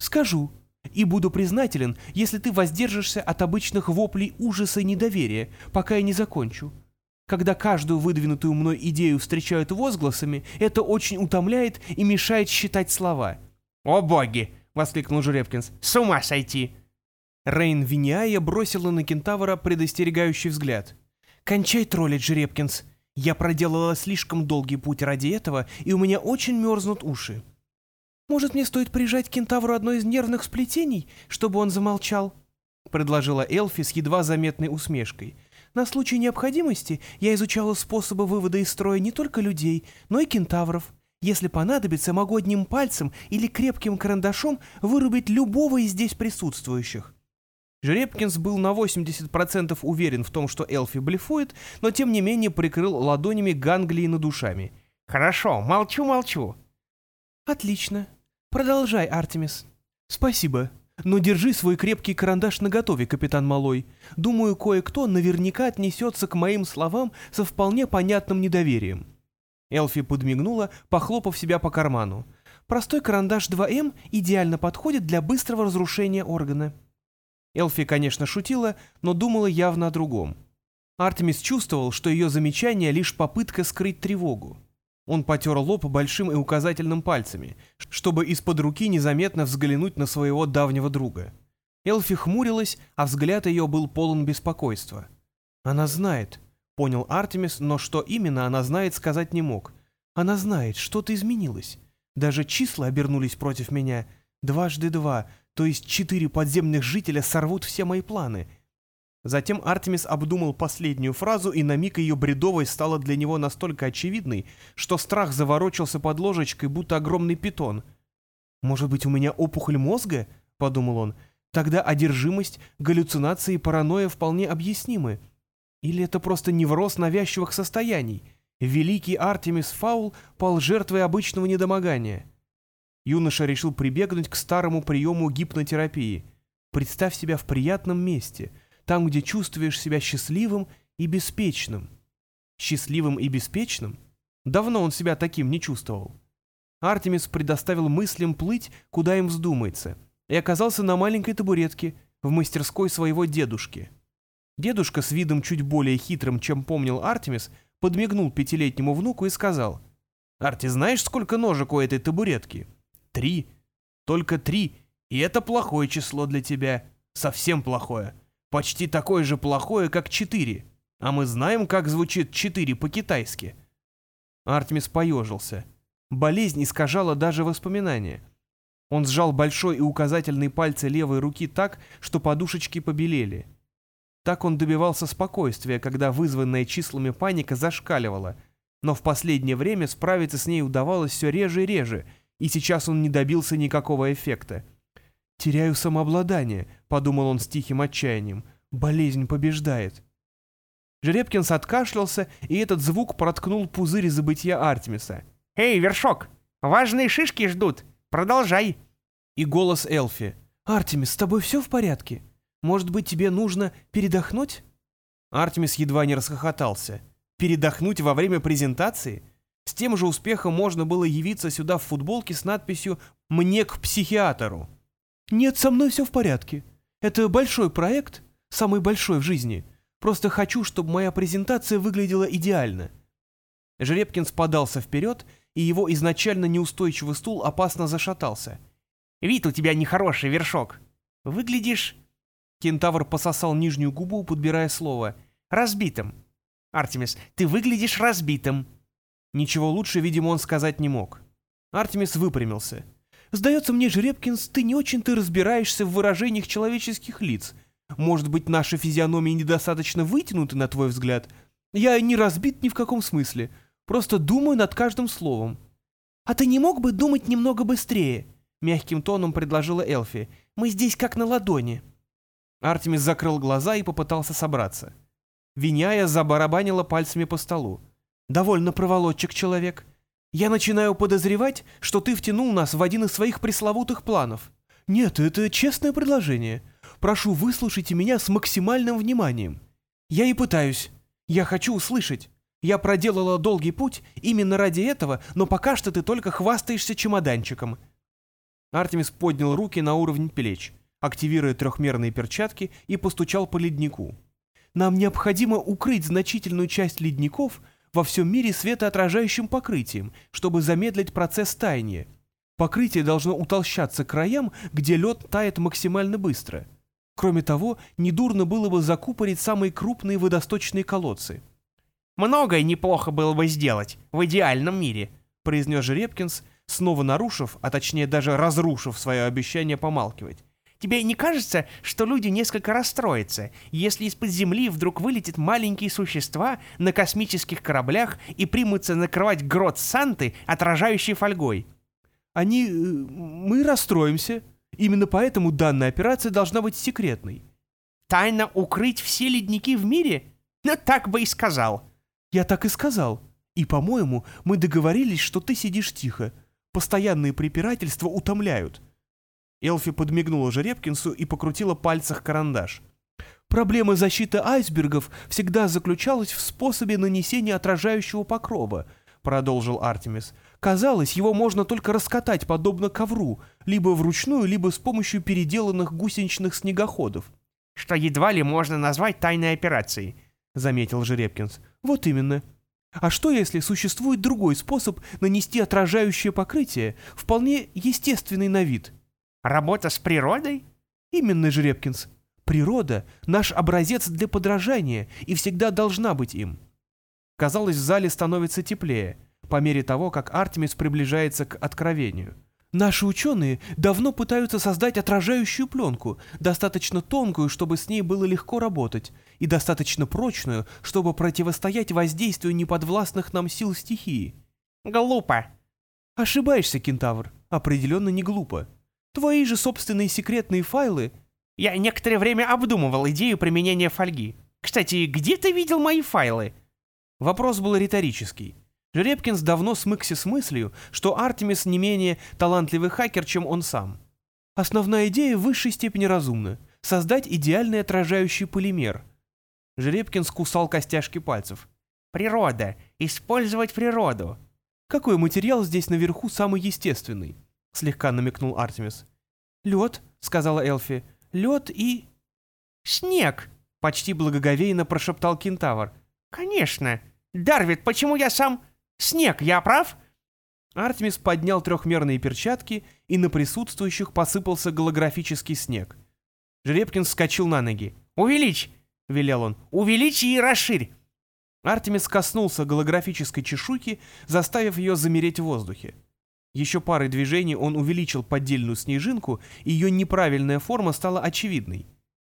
«Скажу. И буду признателен, если ты воздержишься от обычных воплей ужаса и недоверия, пока я не закончу. Когда каждую выдвинутую мной идею встречают возгласами, это очень утомляет и мешает считать слова». «О боги!» — воскликнул Жеребкинс. «С ума сойти!» Рейн Виниая бросила на кентавра предостерегающий взгляд. «Кончай троллить, Жеребкинс. Я проделала слишком долгий путь ради этого, и у меня очень мерзнут уши. Может, мне стоит прижать кентавру одно из нервных сплетений, чтобы он замолчал?» — предложила Элфи с едва заметной усмешкой. «На случай необходимости я изучала способы вывода из строя не только людей, но и кентавров. Если понадобится, могу одним пальцем или крепким карандашом вырубить любого из здесь присутствующих. Жеребкинс был на 80% уверен в том, что Элфи блефует, но тем не менее прикрыл ладонями ганглии над душами. «Хорошо, молчу-молчу». «Отлично. Продолжай, Артемис». «Спасибо. Но держи свой крепкий карандаш наготове, капитан Малой. Думаю, кое-кто наверняка отнесется к моим словам со вполне понятным недоверием». Элфи подмигнула, похлопав себя по карману. «Простой карандаш 2М идеально подходит для быстрого разрушения органа». Элфи, конечно, шутила, но думала явно о другом. Артемис чувствовал, что ее замечание — лишь попытка скрыть тревогу. Он потер лоб большим и указательным пальцами, чтобы из-под руки незаметно взглянуть на своего давнего друга. Элфи хмурилась, а взгляд ее был полон беспокойства. «Она знает», — понял Артемис, но что именно она знает, сказать не мог. «Она знает, что-то изменилось. Даже числа обернулись против меня. Дважды два, то есть четыре подземных жителя сорвут все мои планы. Затем Артемис обдумал последнюю фразу, и на миг ее бредовой стала для него настолько очевидной, что страх заворочился под ложечкой, будто огромный питон. «Может быть, у меня опухоль мозга?» — подумал он. «Тогда одержимость, галлюцинации и паранойя вполне объяснимы. Или это просто невроз навязчивых состояний? Великий Артемис Фаул пал жертвой обычного недомогания». Юноша решил прибегнуть к старому приему гипнотерапии. Представь себя в приятном месте, там, где чувствуешь себя счастливым и беспечным. Счастливым и беспечным? Давно он себя таким не чувствовал. Артемис предоставил мыслям плыть, куда им вздумается, и оказался на маленькой табуретке в мастерской своего дедушки. Дедушка с видом чуть более хитрым, чем помнил Артемис, подмигнул пятилетнему внуку и сказал, «Арти, знаешь, сколько ножек у этой табуретки?» Три. Только три. И это плохое число для тебя. Совсем плохое. Почти такое же плохое, как четыре. А мы знаем, как звучит четыре по-китайски. Артемис поежился. Болезнь искажала даже воспоминания. Он сжал большой и указательный пальцы левой руки так, что подушечки побелели. Так он добивался спокойствия, когда вызванная числами паника зашкаливала, но в последнее время справиться с ней удавалось все реже и реже — и сейчас он не добился никакого эффекта. «Теряю самообладание», — подумал он с тихим отчаянием. «Болезнь побеждает». Жеребкинс откашлялся, и этот звук проткнул пузырь забытия Артемиса. «Эй, Вершок, важные шишки ждут. Продолжай». И голос Элфи. «Артемис, с тобой все в порядке? Может быть, тебе нужно передохнуть?» Артемис едва не расхохотался. «Передохнуть во время презентации? С тем же успехом можно было явиться сюда в футболке с надписью «Мне к психиатру». «Нет, со мной все в порядке. Это большой проект, самый большой в жизни. Просто хочу, чтобы моя презентация выглядела идеально». Жеребкин подался вперед, и его изначально неустойчивый стул опасно зашатался. «Вид у тебя нехороший, вершок. Выглядишь...» Кентавр пососал нижнюю губу, подбирая слово. «Разбитым. Артемис, ты выглядишь разбитым». Ничего лучше, видимо, он сказать не мог. Артемис выпрямился. «Сдается мне, Жеребкинс, ты не очень-то разбираешься в выражениях человеческих лиц. Может быть, наши физиономии недостаточно вытянуты, на твой взгляд? Я не разбит ни в каком смысле. Просто думаю над каждым словом». «А ты не мог бы думать немного быстрее?» — мягким тоном предложила Элфи. «Мы здесь как на ладони». Артемис закрыл глаза и попытался собраться. Виняя забарабанила пальцами по столу. «Довольно проволочек, человек. Я начинаю подозревать, что ты втянул нас в один из своих пресловутых планов. Нет, это честное предложение. Прошу, выслушайте меня с максимальным вниманием. Я и пытаюсь. Я хочу услышать. Я проделала долгий путь именно ради этого, но пока что ты только хвастаешься чемоданчиком». Артемис поднял руки на уровень плеч, активируя трехмерные перчатки и постучал по леднику. «Нам необходимо укрыть значительную часть ледников во всем мире светоотражающим покрытием, чтобы замедлить процесс таяния. Покрытие должно утолщаться к краям, где лед тает максимально быстро. Кроме того, недурно было бы закупорить самые крупные водосточные колодцы. «Многое неплохо было бы сделать в идеальном мире», — произнес Жеребкинс, снова нарушив, а точнее даже разрушив свое обещание помалкивать. Тебе не кажется, что люди несколько расстроятся, если из-под земли вдруг вылетят маленькие существа на космических кораблях и примутся накрывать грот Санты, отражающей фольгой? Они... Э, мы расстроимся. Именно поэтому данная операция должна быть секретной. Тайно укрыть все ледники в мире? Ну, так бы и сказал. Я так и сказал. И, по-моему, мы договорились, что ты сидишь тихо. Постоянные препирательства утомляют. Элфи подмигнула Жеребкинсу и покрутила пальцах карандаш. Проблема защиты айсбергов всегда заключалась в способе нанесения отражающего покрова, продолжил Артемис. Казалось, его можно только раскатать подобно ковру, либо вручную, либо с помощью переделанных гусеничных снегоходов. Что едва ли можно назвать тайной операцией, заметил Жеребкинс. Вот именно. А что, если существует другой способ нанести отражающее покрытие, вполне естественный на вид? Работа с природой? Именно, Жеребкинс. Природа — наш образец для подражания и всегда должна быть им. Казалось, в зале становится теплее, по мере того, как Артемис приближается к откровению. Наши ученые давно пытаются создать отражающую пленку, достаточно тонкую, чтобы с ней было легко работать, и достаточно прочную, чтобы противостоять воздействию неподвластных нам сил стихии. Глупо. Ошибаешься, кентавр. Определенно не глупо. Твои же собственные секретные файлы... Я некоторое время обдумывал идею применения фольги. Кстати, где ты видел мои файлы? Вопрос был риторический. Жеребкинс давно смыкся с мыслью, что Артемис не менее талантливый хакер, чем он сам. Основная идея в высшей степени разумна — создать идеальный отражающий полимер. Жеребкинс кусал костяшки пальцев. «Природа. Использовать природу». Какой материал здесь наверху самый естественный? — слегка намекнул Артемис. «Лед», — сказала Элфи. «Лед и...» «Снег», — почти благоговейно прошептал кентавр. «Конечно. Дарвид, почему я сам... Снег, я прав?» Артемис поднял трехмерные перчатки, и на присутствующих посыпался голографический снег. Жеребкин вскочил на ноги. «Увеличь!» — велел он. «Увеличь и расширь!» Артемис коснулся голографической чешуйки, заставив ее замереть в воздухе. Еще парой движений он увеличил поддельную снежинку, и ее неправильная форма стала очевидной.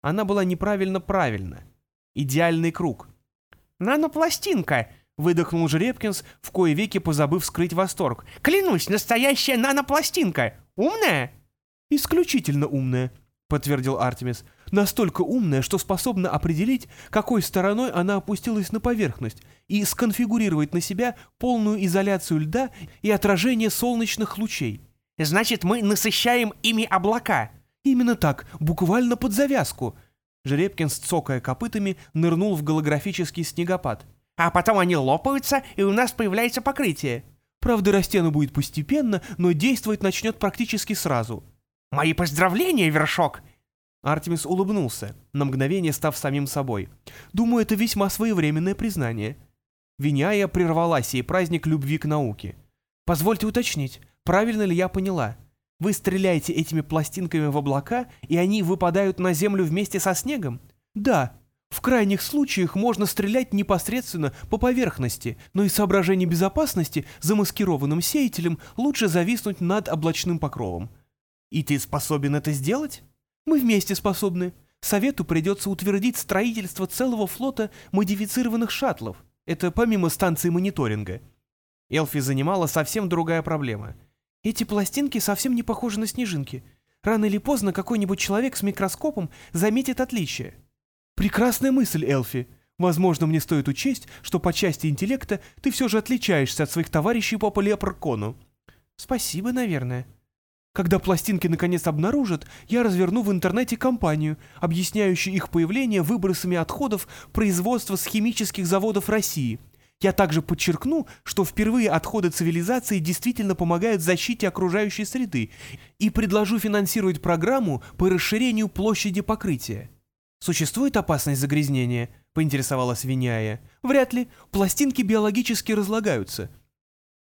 Она была неправильно правильна. Идеальный круг. «Нанопластинка!» — выдохнул Жеребкинс, в кое веки позабыв скрыть восторг. «Клянусь, настоящая нанопластинка! Умная?» «Исключительно умная», — подтвердил Артемис. «Настолько умная, что способна определить, какой стороной она опустилась на поверхность, и сконфигурировать на себя полную изоляцию льда и отражение солнечных лучей». «Значит, мы насыщаем ими облака». «Именно так, буквально под завязку». Жеребкин, цокая копытами, нырнул в голографический снегопад. «А потом они лопаются, и у нас появляется покрытие». «Правда, расти оно будет постепенно, но действовать начнет практически сразу». «Мои поздравления, Вершок!» Артемис улыбнулся, на мгновение став самим собой. «Думаю, это весьма своевременное признание». Виняя прервала сей праздник любви к науке. «Позвольте уточнить, правильно ли я поняла? Вы стреляете этими пластинками в облака, и они выпадают на землю вместе со снегом?» «Да. В крайних случаях можно стрелять непосредственно по поверхности, но из соображений безопасности замаскированным сеятелем лучше зависнуть над облачным покровом. И ты способен это сделать? Мы вместе способны. Совету придется утвердить строительство целого флота модифицированных шаттлов. Это помимо станции мониторинга. Элфи занимала совсем другая проблема. Эти пластинки совсем не похожи на снежинки. Рано или поздно какой-нибудь человек с микроскопом заметит отличие. Прекрасная мысль, Элфи. Возможно, мне стоит учесть, что по части интеллекта ты все же отличаешься от своих товарищей по полиопрокону. Спасибо, наверное. Когда пластинки наконец обнаружат, я разверну в интернете кампанию, объясняющую их появление выбросами отходов производства с химических заводов России. Я также подчеркну, что впервые отходы цивилизации действительно помогают защите окружающей среды и предложу финансировать программу по расширению площади покрытия. «Существует опасность загрязнения?» — поинтересовалась Виняя. «Вряд ли. Пластинки биологически разлагаются».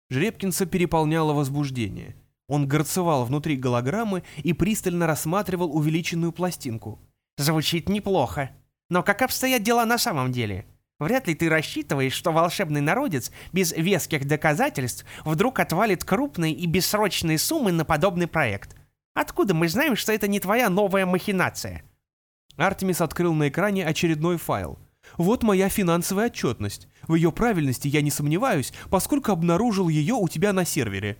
Жребкинса переполняло возбуждение. Он горцевал внутри голограммы и пристально рассматривал увеличенную пластинку. «Звучит неплохо. Но как обстоят дела на самом деле? Вряд ли ты рассчитываешь, что волшебный народец без веских доказательств вдруг отвалит крупные и бессрочные суммы на подобный проект. Откуда мы знаем, что это не твоя новая махинация?» Артемис открыл на экране очередной файл. «Вот моя финансовая отчетность. В ее правильности я не сомневаюсь, поскольку обнаружил ее у тебя на сервере».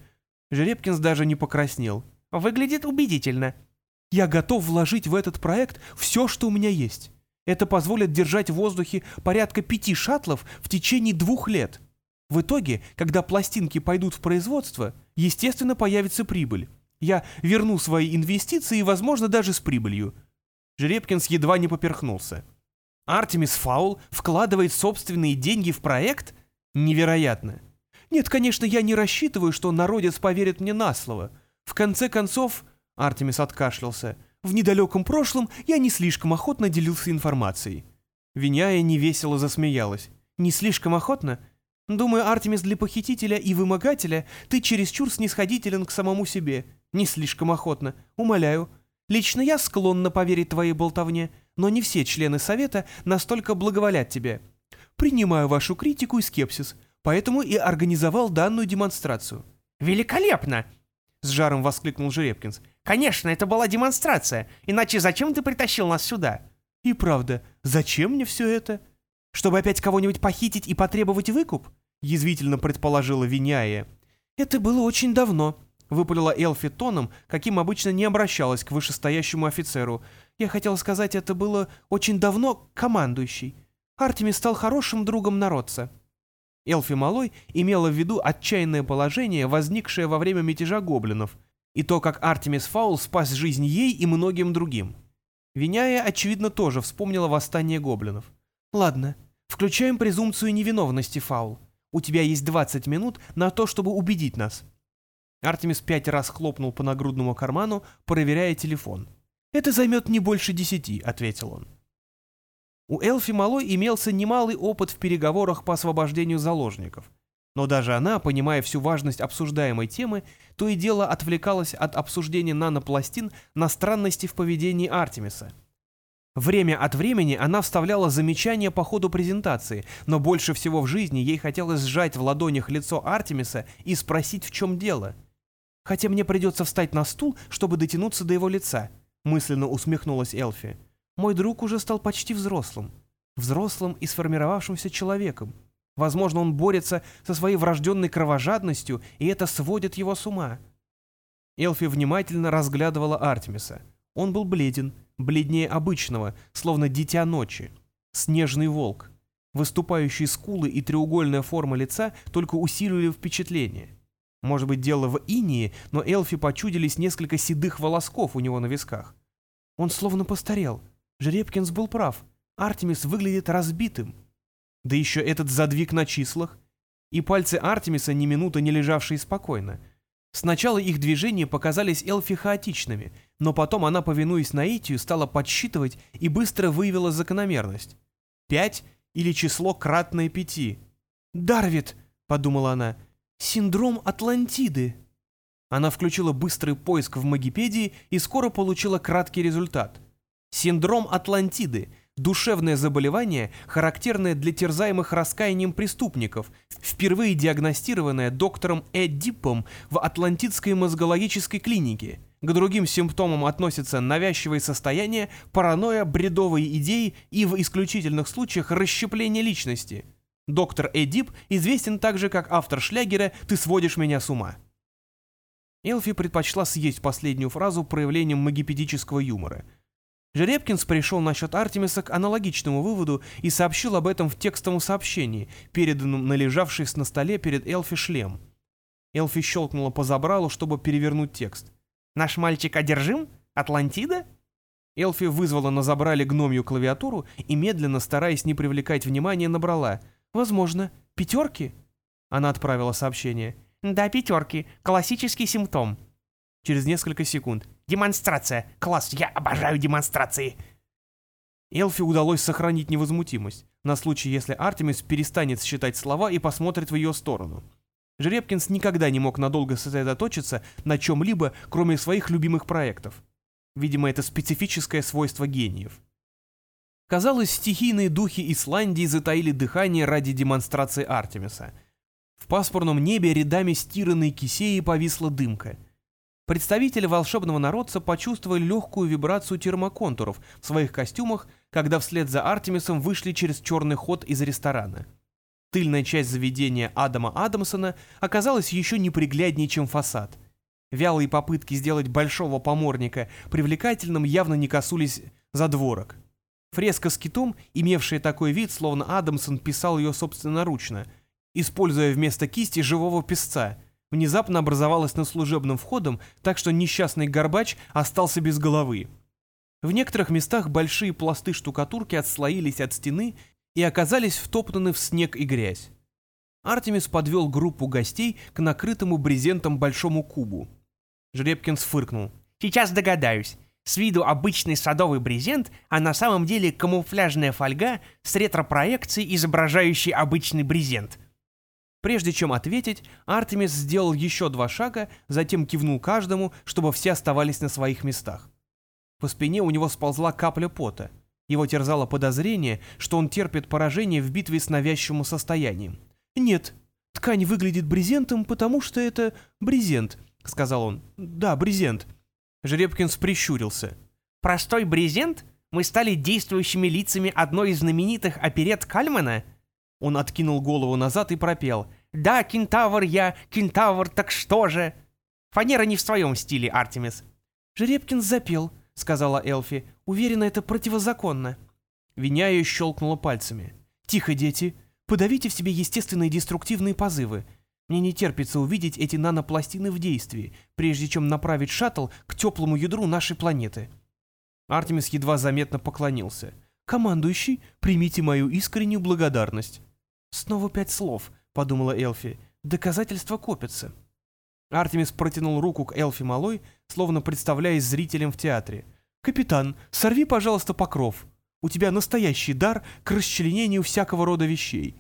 Жеребкинс даже не покраснел. «Выглядит убедительно». «Я готов вложить в этот проект все, что у меня есть. Это позволит держать в воздухе порядка пяти шаттлов в течение двух лет. В итоге, когда пластинки пойдут в производство, естественно, появится прибыль. Я верну свои инвестиции, возможно, даже с прибылью. Жеребкинс едва не поперхнулся. Артемис Фаул вкладывает собственные деньги в проект? Невероятно. Нет, конечно, я не рассчитываю, что народец поверит мне на слово. В конце концов, Артемис откашлялся, в недалеком прошлом я не слишком охотно делился информацией. Виняя невесело засмеялась. Не слишком охотно? Думаю, Артемис для похитителя и вымогателя ты чересчур снисходителен к самому себе. Не слишком охотно. Умоляю, Лично я склонна поверить твоей болтовне, но не все члены Совета настолько благоволят тебе. Принимаю вашу критику и скепсис, поэтому и организовал данную демонстрацию». «Великолепно!» — с жаром воскликнул Жеребкинс. «Конечно, это была демонстрация, иначе зачем ты притащил нас сюда?» «И правда, зачем мне все это? Чтобы опять кого-нибудь похитить и потребовать выкуп?» — язвительно предположила Виняя. «Это было очень давно», Выпалила Элфи тоном, каким обычно не обращалась к вышестоящему офицеру. Я хотела сказать, это было очень давно командующий. Артемис стал хорошим другом народца. Элфи Малой имела в виду отчаянное положение, возникшее во время мятежа гоблинов, и то, как Артемис Фаул спас жизнь ей и многим другим. Виняя, очевидно, тоже вспомнила восстание гоблинов. «Ладно, включаем презумпцию невиновности, Фаул. У тебя есть 20 минут на то, чтобы убедить нас. Артемис пять раз хлопнул по нагрудному карману, проверяя телефон. «Это займет не больше десяти», — ответил он. У Элфи Малой имелся немалый опыт в переговорах по освобождению заложников. Но даже она, понимая всю важность обсуждаемой темы, то и дело отвлекалась от обсуждения нанопластин на странности в поведении Артемиса. Время от времени она вставляла замечания по ходу презентации, но больше всего в жизни ей хотелось сжать в ладонях лицо Артемиса и спросить, в чем дело — Хотя мне придется встать на стул, чтобы дотянуться до его лица», — мысленно усмехнулась Элфи. «Мой друг уже стал почти взрослым. Взрослым и сформировавшимся человеком. Возможно, он борется со своей врожденной кровожадностью, и это сводит его с ума». Элфи внимательно разглядывала Артемиса. Он был бледен, бледнее обычного, словно дитя ночи. Снежный волк. Выступающие скулы и треугольная форма лица только усиливали впечатление. Может быть, дело в инии, но Элфи почудились несколько седых волосков у него на висках. Он словно постарел. Жеребкинс был прав. Артемис выглядит разбитым. Да еще этот задвиг на числах. И пальцы Артемиса ни минуты не лежавшие спокойно. Сначала их движения показались Элфи хаотичными, но потом она, повинуясь наитию, стала подсчитывать и быстро выявила закономерность. Пять или число кратное пяти. «Дарвит!» — подумала она — Синдром Атлантиды. Она включила быстрый поиск в Магипедии и скоро получила краткий результат. Синдром Атлантиды – душевное заболевание, характерное для терзаемых раскаянием преступников, впервые диагностированное доктором Эддипом в Атлантидской мозгологической клинике. К другим симптомам относятся навязчивые состояния, паранойя, бредовые идеи и в исключительных случаях расщепление личности. Доктор Эдип известен также как автор шлягера «Ты сводишь меня с ума». Элфи предпочла съесть последнюю фразу проявлением магипедического юмора – Жеребкинс пришел насчет Артемиса к аналогичному выводу и сообщил об этом в текстовом сообщении, переданном на лежавший на столе перед Элфи шлем. Элфи щелкнула по забралу, чтобы перевернуть текст. «Наш мальчик одержим? Атлантида?» Элфи вызвала на забрале гномью клавиатуру и, медленно, стараясь не привлекать внимания, набрала. «Возможно. Пятерки?» Она отправила сообщение. «Да, пятерки. Классический симптом». Через несколько секунд. Демонстрация! Класс, я обожаю демонстрации!» Элфи удалось сохранить невозмутимость, на случай, если Артемис перестанет считать слова и посмотрит в ее сторону. Жеребкинс никогда не мог надолго сосредоточиться на чем-либо, кроме своих любимых проектов. Видимо, это специфическое свойство гениев. Казалось, стихийные духи Исландии затаили дыхание ради демонстрации Артемиса. В пасмурном небе рядами стиранной кисеи повисла дымка — Представители волшебного народца почувствовали легкую вибрацию термоконтуров в своих костюмах, когда вслед за Артемисом вышли через черный ход из ресторана. Тыльная часть заведения Адама Адамсона оказалась еще непригляднее, чем фасад. Вялые попытки сделать большого поморника привлекательным явно не косулись задворок. Фреска с китом, имевшая такой вид, словно Адамсон писал ее собственноручно, используя вместо кисти живого песца — внезапно образовалась над служебным входом, так что несчастный горбач остался без головы. В некоторых местах большие пласты штукатурки отслоились от стены и оказались втоптаны в снег и грязь. Артемис подвел группу гостей к накрытому брезентом большому кубу. Жребкин сфыркнул. «Сейчас догадаюсь. С виду обычный садовый брезент, а на самом деле камуфляжная фольга с ретро-проекцией, изображающей обычный брезент. Прежде чем ответить, Артемис сделал еще два шага, затем кивнул каждому, чтобы все оставались на своих местах. По спине у него сползла капля пота. Его терзало подозрение, что он терпит поражение в битве с навязчивым состоянием. «Нет, ткань выглядит брезентом, потому что это брезент», — сказал он. «Да, брезент». Жеребкинс прищурился. «Простой брезент? Мы стали действующими лицами одной из знаменитых оперет Кальмана?» Он откинул голову назад и пропел. «Да, кентавр я, кентавр, так что же?» Фанера не в своем стиле, Артемис. «Жеребкин запел», — сказала Элфи. «Уверена, это противозаконно». Виняя щелкнула пальцами. «Тихо, дети. Подавите в себе естественные деструктивные позывы. Мне не терпится увидеть эти нанопластины в действии, прежде чем направить шаттл к теплому ядру нашей планеты». Артемис едва заметно поклонился. «Командующий, примите мою искреннюю благодарность». «Снова пять слов», — подумала Элфи. «Доказательства копятся». Артемис протянул руку к Элфи Малой, словно представляясь зрителем в театре. «Капитан, сорви, пожалуйста, покров. У тебя настоящий дар к расчленению всякого рода вещей».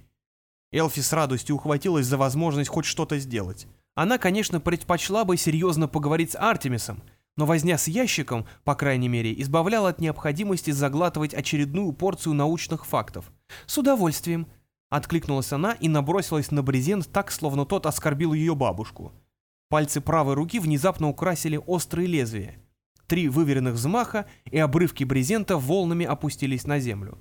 Элфи с радостью ухватилась за возможность хоть что-то сделать. Она, конечно, предпочла бы серьезно поговорить с Артемисом, но возня с ящиком, по крайней мере, избавляла от необходимости заглатывать очередную порцию научных фактов. «С удовольствием», Откликнулась она и набросилась на брезент так, словно тот оскорбил ее бабушку. Пальцы правой руки внезапно украсили острые лезвия. Три выверенных взмаха, и обрывки брезента волнами опустились на землю.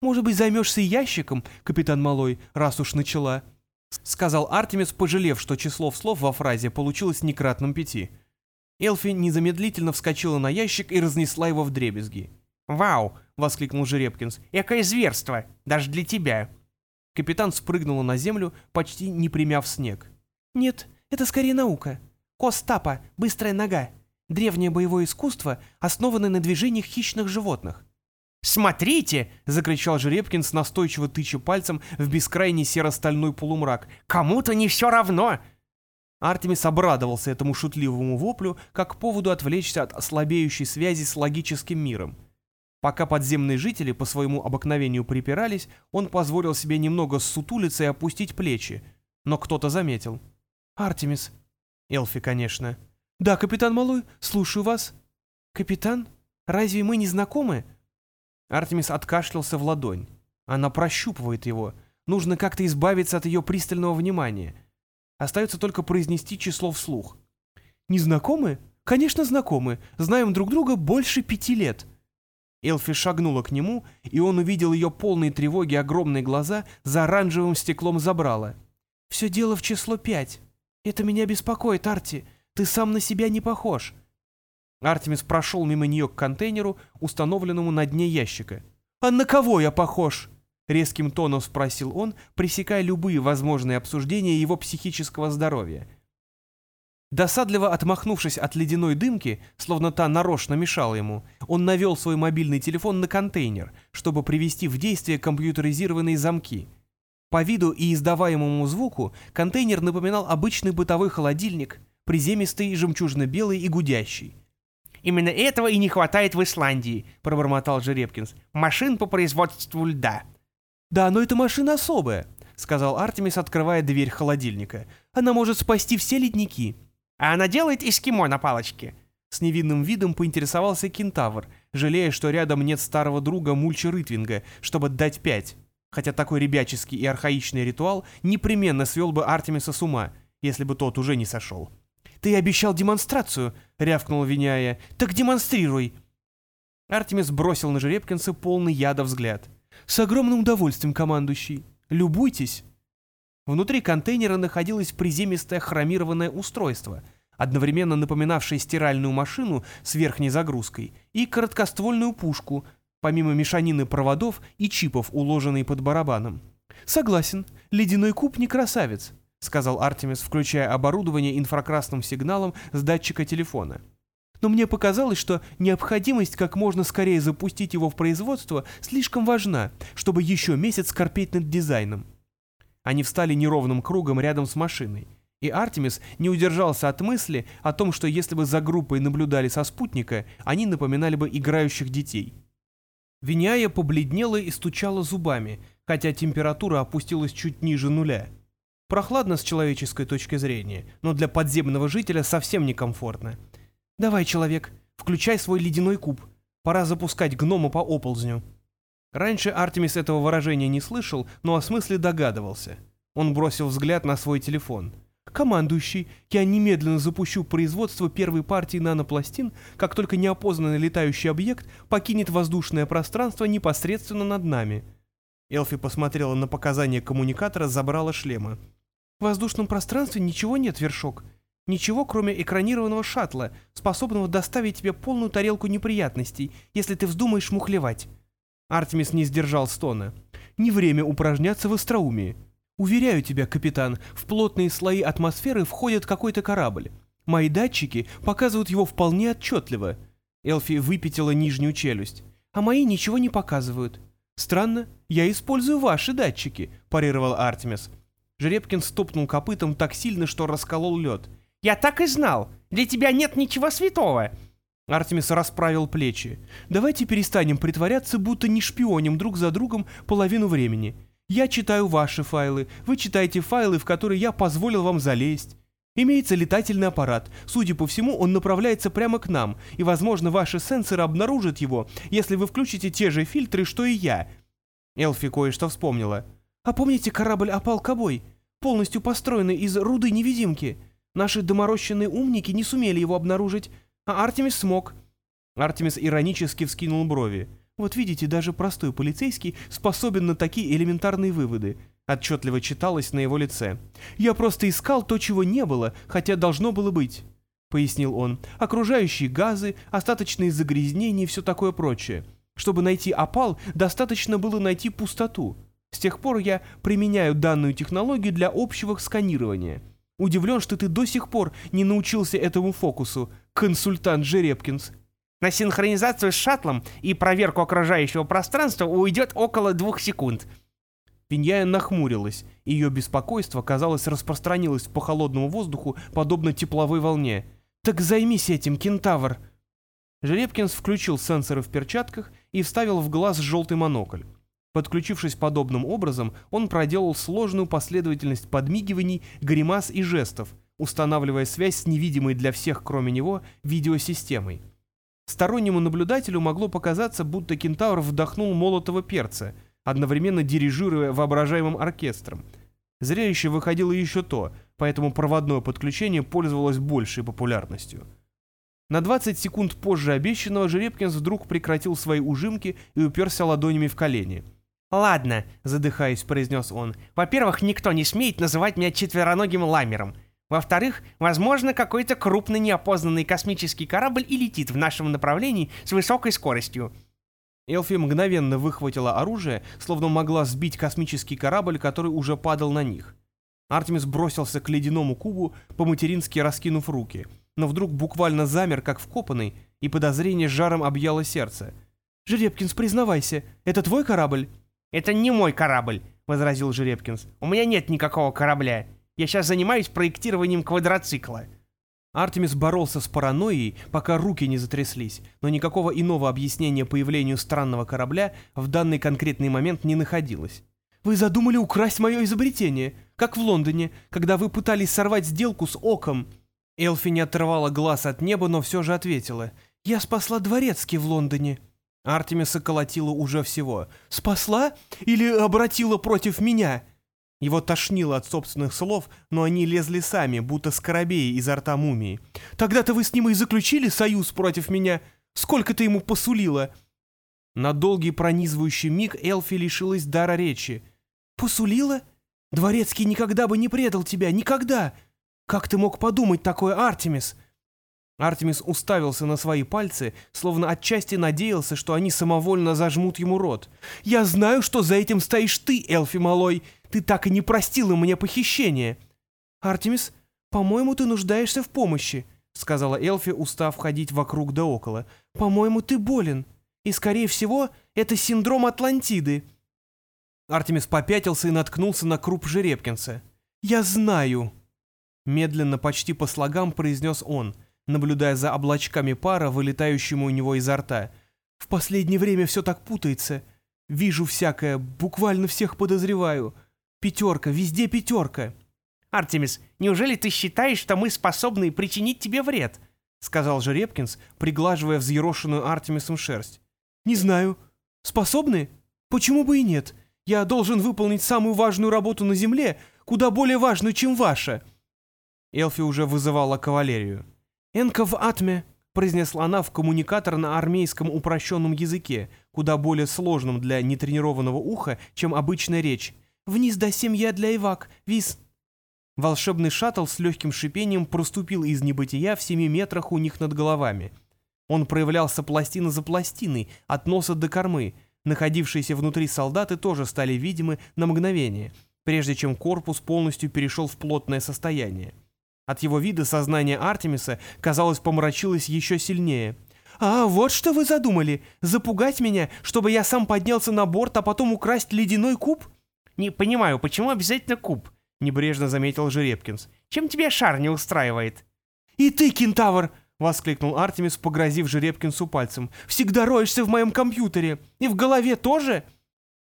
«Может быть, займешься ящиком, капитан Малой, раз уж начала?» — сказал Артемис, пожалев, что число слов во фразе получилось некратным пяти. Элфи незамедлительно вскочила на ящик и разнесла его в дребезги. «Вау!» — воскликнул Жеребкинс. «Экое зверство! Даже для тебя!» Капитан спрыгнула на землю, почти не примяв снег. «Нет, это скорее наука. Костапа, быстрая нога. Древнее боевое искусство, основанное на движениях хищных животных». «Смотрите!» — закричал Жеребкин настойчиво тыча пальцем в бескрайний серо-стальной полумрак. «Кому-то не все равно!» Артемис обрадовался этому шутливому воплю, как поводу отвлечься от слабеющей связи с логическим миром. Пока подземные жители по своему обыкновению припирались, он позволил себе немного ссутулиться и опустить плечи. Но кто-то заметил. «Артемис». «Элфи, конечно». «Да, капитан Малой, слушаю вас». «Капитан, разве мы не знакомы?» Артемис откашлялся в ладонь. Она прощупывает его. Нужно как-то избавиться от ее пристального внимания. Остается только произнести число вслух. «Незнакомы? Конечно, знакомы. Знаем друг друга больше пяти лет». Элфи шагнула к нему, и он увидел ее полные тревоги огромные глаза за оранжевым стеклом забрала. «Все дело в число пять. Это меня беспокоит, Арти. Ты сам на себя не похож». Артемис прошел мимо нее к контейнеру, установленному на дне ящика. «А на кого я похож?» Резким тоном спросил он, пресекая любые возможные обсуждения его психического здоровья. Досадливо отмахнувшись от ледяной дымки, словно та нарочно мешала ему, он навел свой мобильный телефон на контейнер, чтобы привести в действие компьютеризированные замки. По виду и издаваемому звуку контейнер напоминал обычный бытовой холодильник, приземистый, жемчужно-белый и гудящий. «Именно этого и не хватает в Исландии», — пробормотал Жеребкинс. «Машин по производству льда». «Да, но эта машина особая», — сказал Артемис, открывая дверь холодильника. «Она может спасти все ледники». «А она делает эскимо на палочке?» С невинным видом поинтересовался кентавр, жалея, что рядом нет старого друга Мульча Рытвинга, чтобы дать пять. Хотя такой ребяческий и архаичный ритуал непременно свел бы Артемиса с ума, если бы тот уже не сошел. «Ты обещал демонстрацию!» — рявкнул Виняя. «Так демонстрируй!» Артемис бросил на Жеребкинса полный яда взгляд. «С огромным удовольствием, командующий. Любуйтесь!» Внутри контейнера находилось приземистое хромированное устройство, одновременно напоминавшее стиральную машину с верхней загрузкой и короткоствольную пушку, помимо мешанины проводов и чипов, уложенные под барабаном. «Согласен, ледяной куб не красавец», — сказал Артемис, включая оборудование инфракрасным сигналом с датчика телефона. «Но мне показалось, что необходимость как можно скорее запустить его в производство слишком важна, чтобы еще месяц корпеть над дизайном». Они встали неровным кругом рядом с машиной, и Артемис не удержался от мысли о том, что если бы за группой наблюдали со спутника, они напоминали бы играющих детей. Виняя побледнела и стучала зубами, хотя температура опустилась чуть ниже нуля. Прохладно с человеческой точки зрения, но для подземного жителя совсем некомфортно. «Давай, человек, включай свой ледяной куб. Пора запускать гнома по оползню». Раньше Артемис этого выражения не слышал, но о смысле догадывался. Он бросил взгляд на свой телефон. «Командующий, я немедленно запущу производство первой партии нанопластин, как только неопознанный летающий объект покинет воздушное пространство непосредственно над нами». Элфи посмотрела на показания коммуникатора, забрала шлема. В воздушном пространстве ничего нет, Вершок. Ничего, кроме экранированного шаттла, способного доставить тебе полную тарелку неприятностей, если ты вздумаешь мухлевать. Артемис не сдержал стона. Не время упражняться в остроумии. Уверяю тебя, капитан, в плотные слои атмосферы входит какой-то корабль. Мои датчики показывают его вполне отчетливо. Элфи выпятила нижнюю челюсть. А мои ничего не показывают. Странно, я использую ваши датчики, парировал Артемис. Жеребкин стопнул копытом так сильно, что расколол лед. «Я так и знал! Для тебя нет ничего святого!» Артемис расправил плечи. «Давайте перестанем притворяться, будто не шпионим друг за другом половину времени. Я читаю ваши файлы, вы читаете файлы, в которые я позволил вам залезть. Имеется летательный аппарат. Судя по всему, он направляется прямо к нам, и, возможно, ваши сенсоры обнаружат его, если вы включите те же фильтры, что и я». Элфи кое-что вспомнила. А помните корабль «Опал-Кобой»? Полностью построенный из руды-невидимки. Наши доморощенные умники не сумели его обнаружить, а Артемис смог. Артемис иронически вскинул брови. Вот видите, даже простой полицейский способен на такие элементарные выводы. Отчетливо читалось на его лице. «Я просто искал то, чего не было, хотя должно было быть», — пояснил он. «Окружающие газы, остаточные загрязнения и все такое прочее. Чтобы найти опал, достаточно было найти пустоту. С тех пор я применяю данную технологию для общего сканирования. Удивлен, что ты до сих пор не научился этому фокусу, консультант Жеребкинс. На синхронизацию с шаттлом и проверку окружающего пространства уйдет около двух секунд. Пиньяя нахмурилась, и ее беспокойство, казалось, распространилось по холодному воздуху, подобно тепловой волне. «Так займись этим, кентавр!» Жеребкинс включил сенсоры в перчатках и вставил в глаз желтый монокль. Подключившись подобным образом, он проделал сложную последовательность подмигиваний, гримас и жестов, устанавливая связь с невидимой для всех, кроме него, видеосистемой. Стороннему наблюдателю могло показаться, будто кентавр вдохнул молотого перца, одновременно дирижируя воображаемым оркестром. Зрелище выходило еще то, поэтому проводное подключение пользовалось большей популярностью. На 20 секунд позже обещанного Жеребкинс вдруг прекратил свои ужимки и уперся ладонями в колени. «Ладно», — задыхаясь, произнес он. «Во-первых, никто не смеет называть меня четвероногим ламером. Во-вторых, возможно, какой-то крупный неопознанный космический корабль и летит в нашем направлении с высокой скоростью». Элфи мгновенно выхватила оружие, словно могла сбить космический корабль, который уже падал на них. Артемис бросился к ледяному кубу, по-матерински раскинув руки — но вдруг буквально замер, как вкопанный, и подозрение жаром объяло сердце. «Жеребкинс, признавайся, это твой корабль?» «Это не мой корабль», — возразил Жеребкинс. «У меня нет никакого корабля. Я сейчас занимаюсь проектированием квадроцикла». Артемис боролся с паранойей, пока руки не затряслись, но никакого иного объяснения появлению странного корабля в данный конкретный момент не находилось. «Вы задумали украсть мое изобретение, как в Лондоне, когда вы пытались сорвать сделку с Оком», Элфи не отрывала глаз от неба, но все же ответила. «Я спасла дворецкий в Лондоне». Артемиса колотила уже всего. «Спасла? Или обратила против меня?» Его тошнило от собственных слов, но они лезли сами, будто скоробеи изо рта мумии. «Тогда-то вы с ним и заключили союз против меня? Сколько ты ему посулила?» На долгий пронизывающий миг Элфи лишилась дара речи. «Посулила? Дворецкий никогда бы не предал тебя, никогда!» «Как ты мог подумать такое, Артемис?» Артемис уставился на свои пальцы, словно отчасти надеялся, что они самовольно зажмут ему рот. «Я знаю, что за этим стоишь ты, Элфи Малой. Ты так и не простила мне похищение». «Артемис, по-моему, ты нуждаешься в помощи», — сказала Элфи, устав ходить вокруг да около. «По-моему, ты болен. И, скорее всего, это синдром Атлантиды». Артемис попятился и наткнулся на круп Жеребкинса. «Я знаю», Медленно, почти по слогам произнес он, наблюдая за облачками пара, вылетающими у него изо рта. «В последнее время все так путается. Вижу всякое, буквально всех подозреваю. Пятерка, везде пятерка». «Артемис, неужели ты считаешь, что мы способны причинить тебе вред?» — сказал Жеребкинс, приглаживая взъерошенную Артемисом шерсть. «Не знаю. Способны? Почему бы и нет? Я должен выполнить самую важную работу на Земле, куда более важную, чем ваша». Элфи уже вызывала кавалерию. «Энка в Атме», — произнесла она в коммуникатор на армейском упрощенном языке, куда более сложном для нетренированного уха, чем обычная речь. «Вниз до семья для Ивак, виз...» Волшебный шаттл с легким шипением проступил из небытия в семи метрах у них над головами. Он проявлялся пластина за пластиной, от носа до кормы. Находившиеся внутри солдаты тоже стали видимы на мгновение, прежде чем корпус полностью перешел в плотное состояние. От его вида сознание Артемиса, казалось, помрачилось еще сильнее. «А, вот что вы задумали? Запугать меня, чтобы я сам поднялся на борт, а потом украсть ледяной куб?» «Не понимаю, почему обязательно куб?» — небрежно заметил Жеребкинс. «Чем тебе шар не устраивает?» «И ты, кентавр!» — воскликнул Артемис, погрозив Жеребкинсу пальцем. «Всегда роешься в моем компьютере! И в голове тоже!»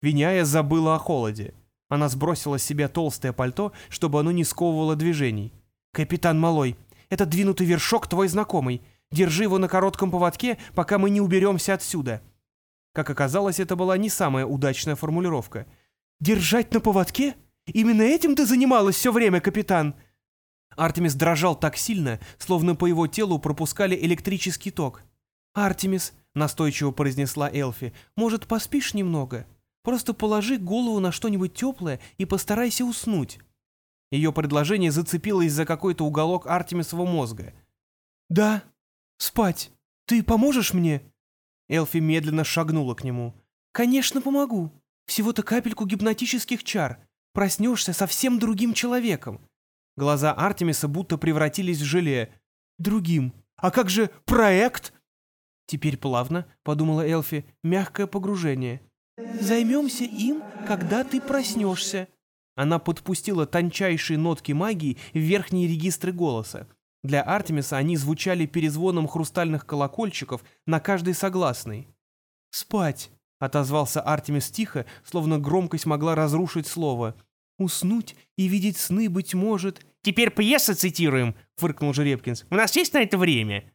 Виняя забыла о холоде. Она сбросила с себя толстое пальто, чтобы оно не сковывало движений. «Капитан Малой, этот двинутый вершок твой знакомый. Держи его на коротком поводке, пока мы не уберемся отсюда». Как оказалось, это была не самая удачная формулировка. «Держать на поводке? Именно этим ты занималась все время, капитан?» Артемис дрожал так сильно, словно по его телу пропускали электрический ток. «Артемис», — настойчиво произнесла Элфи, — «может, поспишь немного? Просто положи голову на что-нибудь теплое и постарайся уснуть». Ее предложение зацепилось за какой-то уголок Артемисового мозга. «Да, спать. Ты поможешь мне?» Элфи медленно шагнула к нему. «Конечно, помогу. Всего-то капельку гипнотических чар. Проснешься совсем другим человеком». Глаза Артемиса будто превратились в желе. «Другим. А как же проект?» «Теперь плавно», — подумала Элфи, — «мягкое погружение». «Займемся им, когда ты проснешься», она подпустила тончайшие нотки магии в верхние регистры голоса. Для Артемиса они звучали перезвоном хрустальных колокольчиков на каждой согласной. «Спать», — отозвался Артемис тихо, словно громкость могла разрушить слово. «Уснуть и видеть сны, быть может...» «Теперь пьесы цитируем», — фыркнул Жеребкинс. «У нас есть на это время?»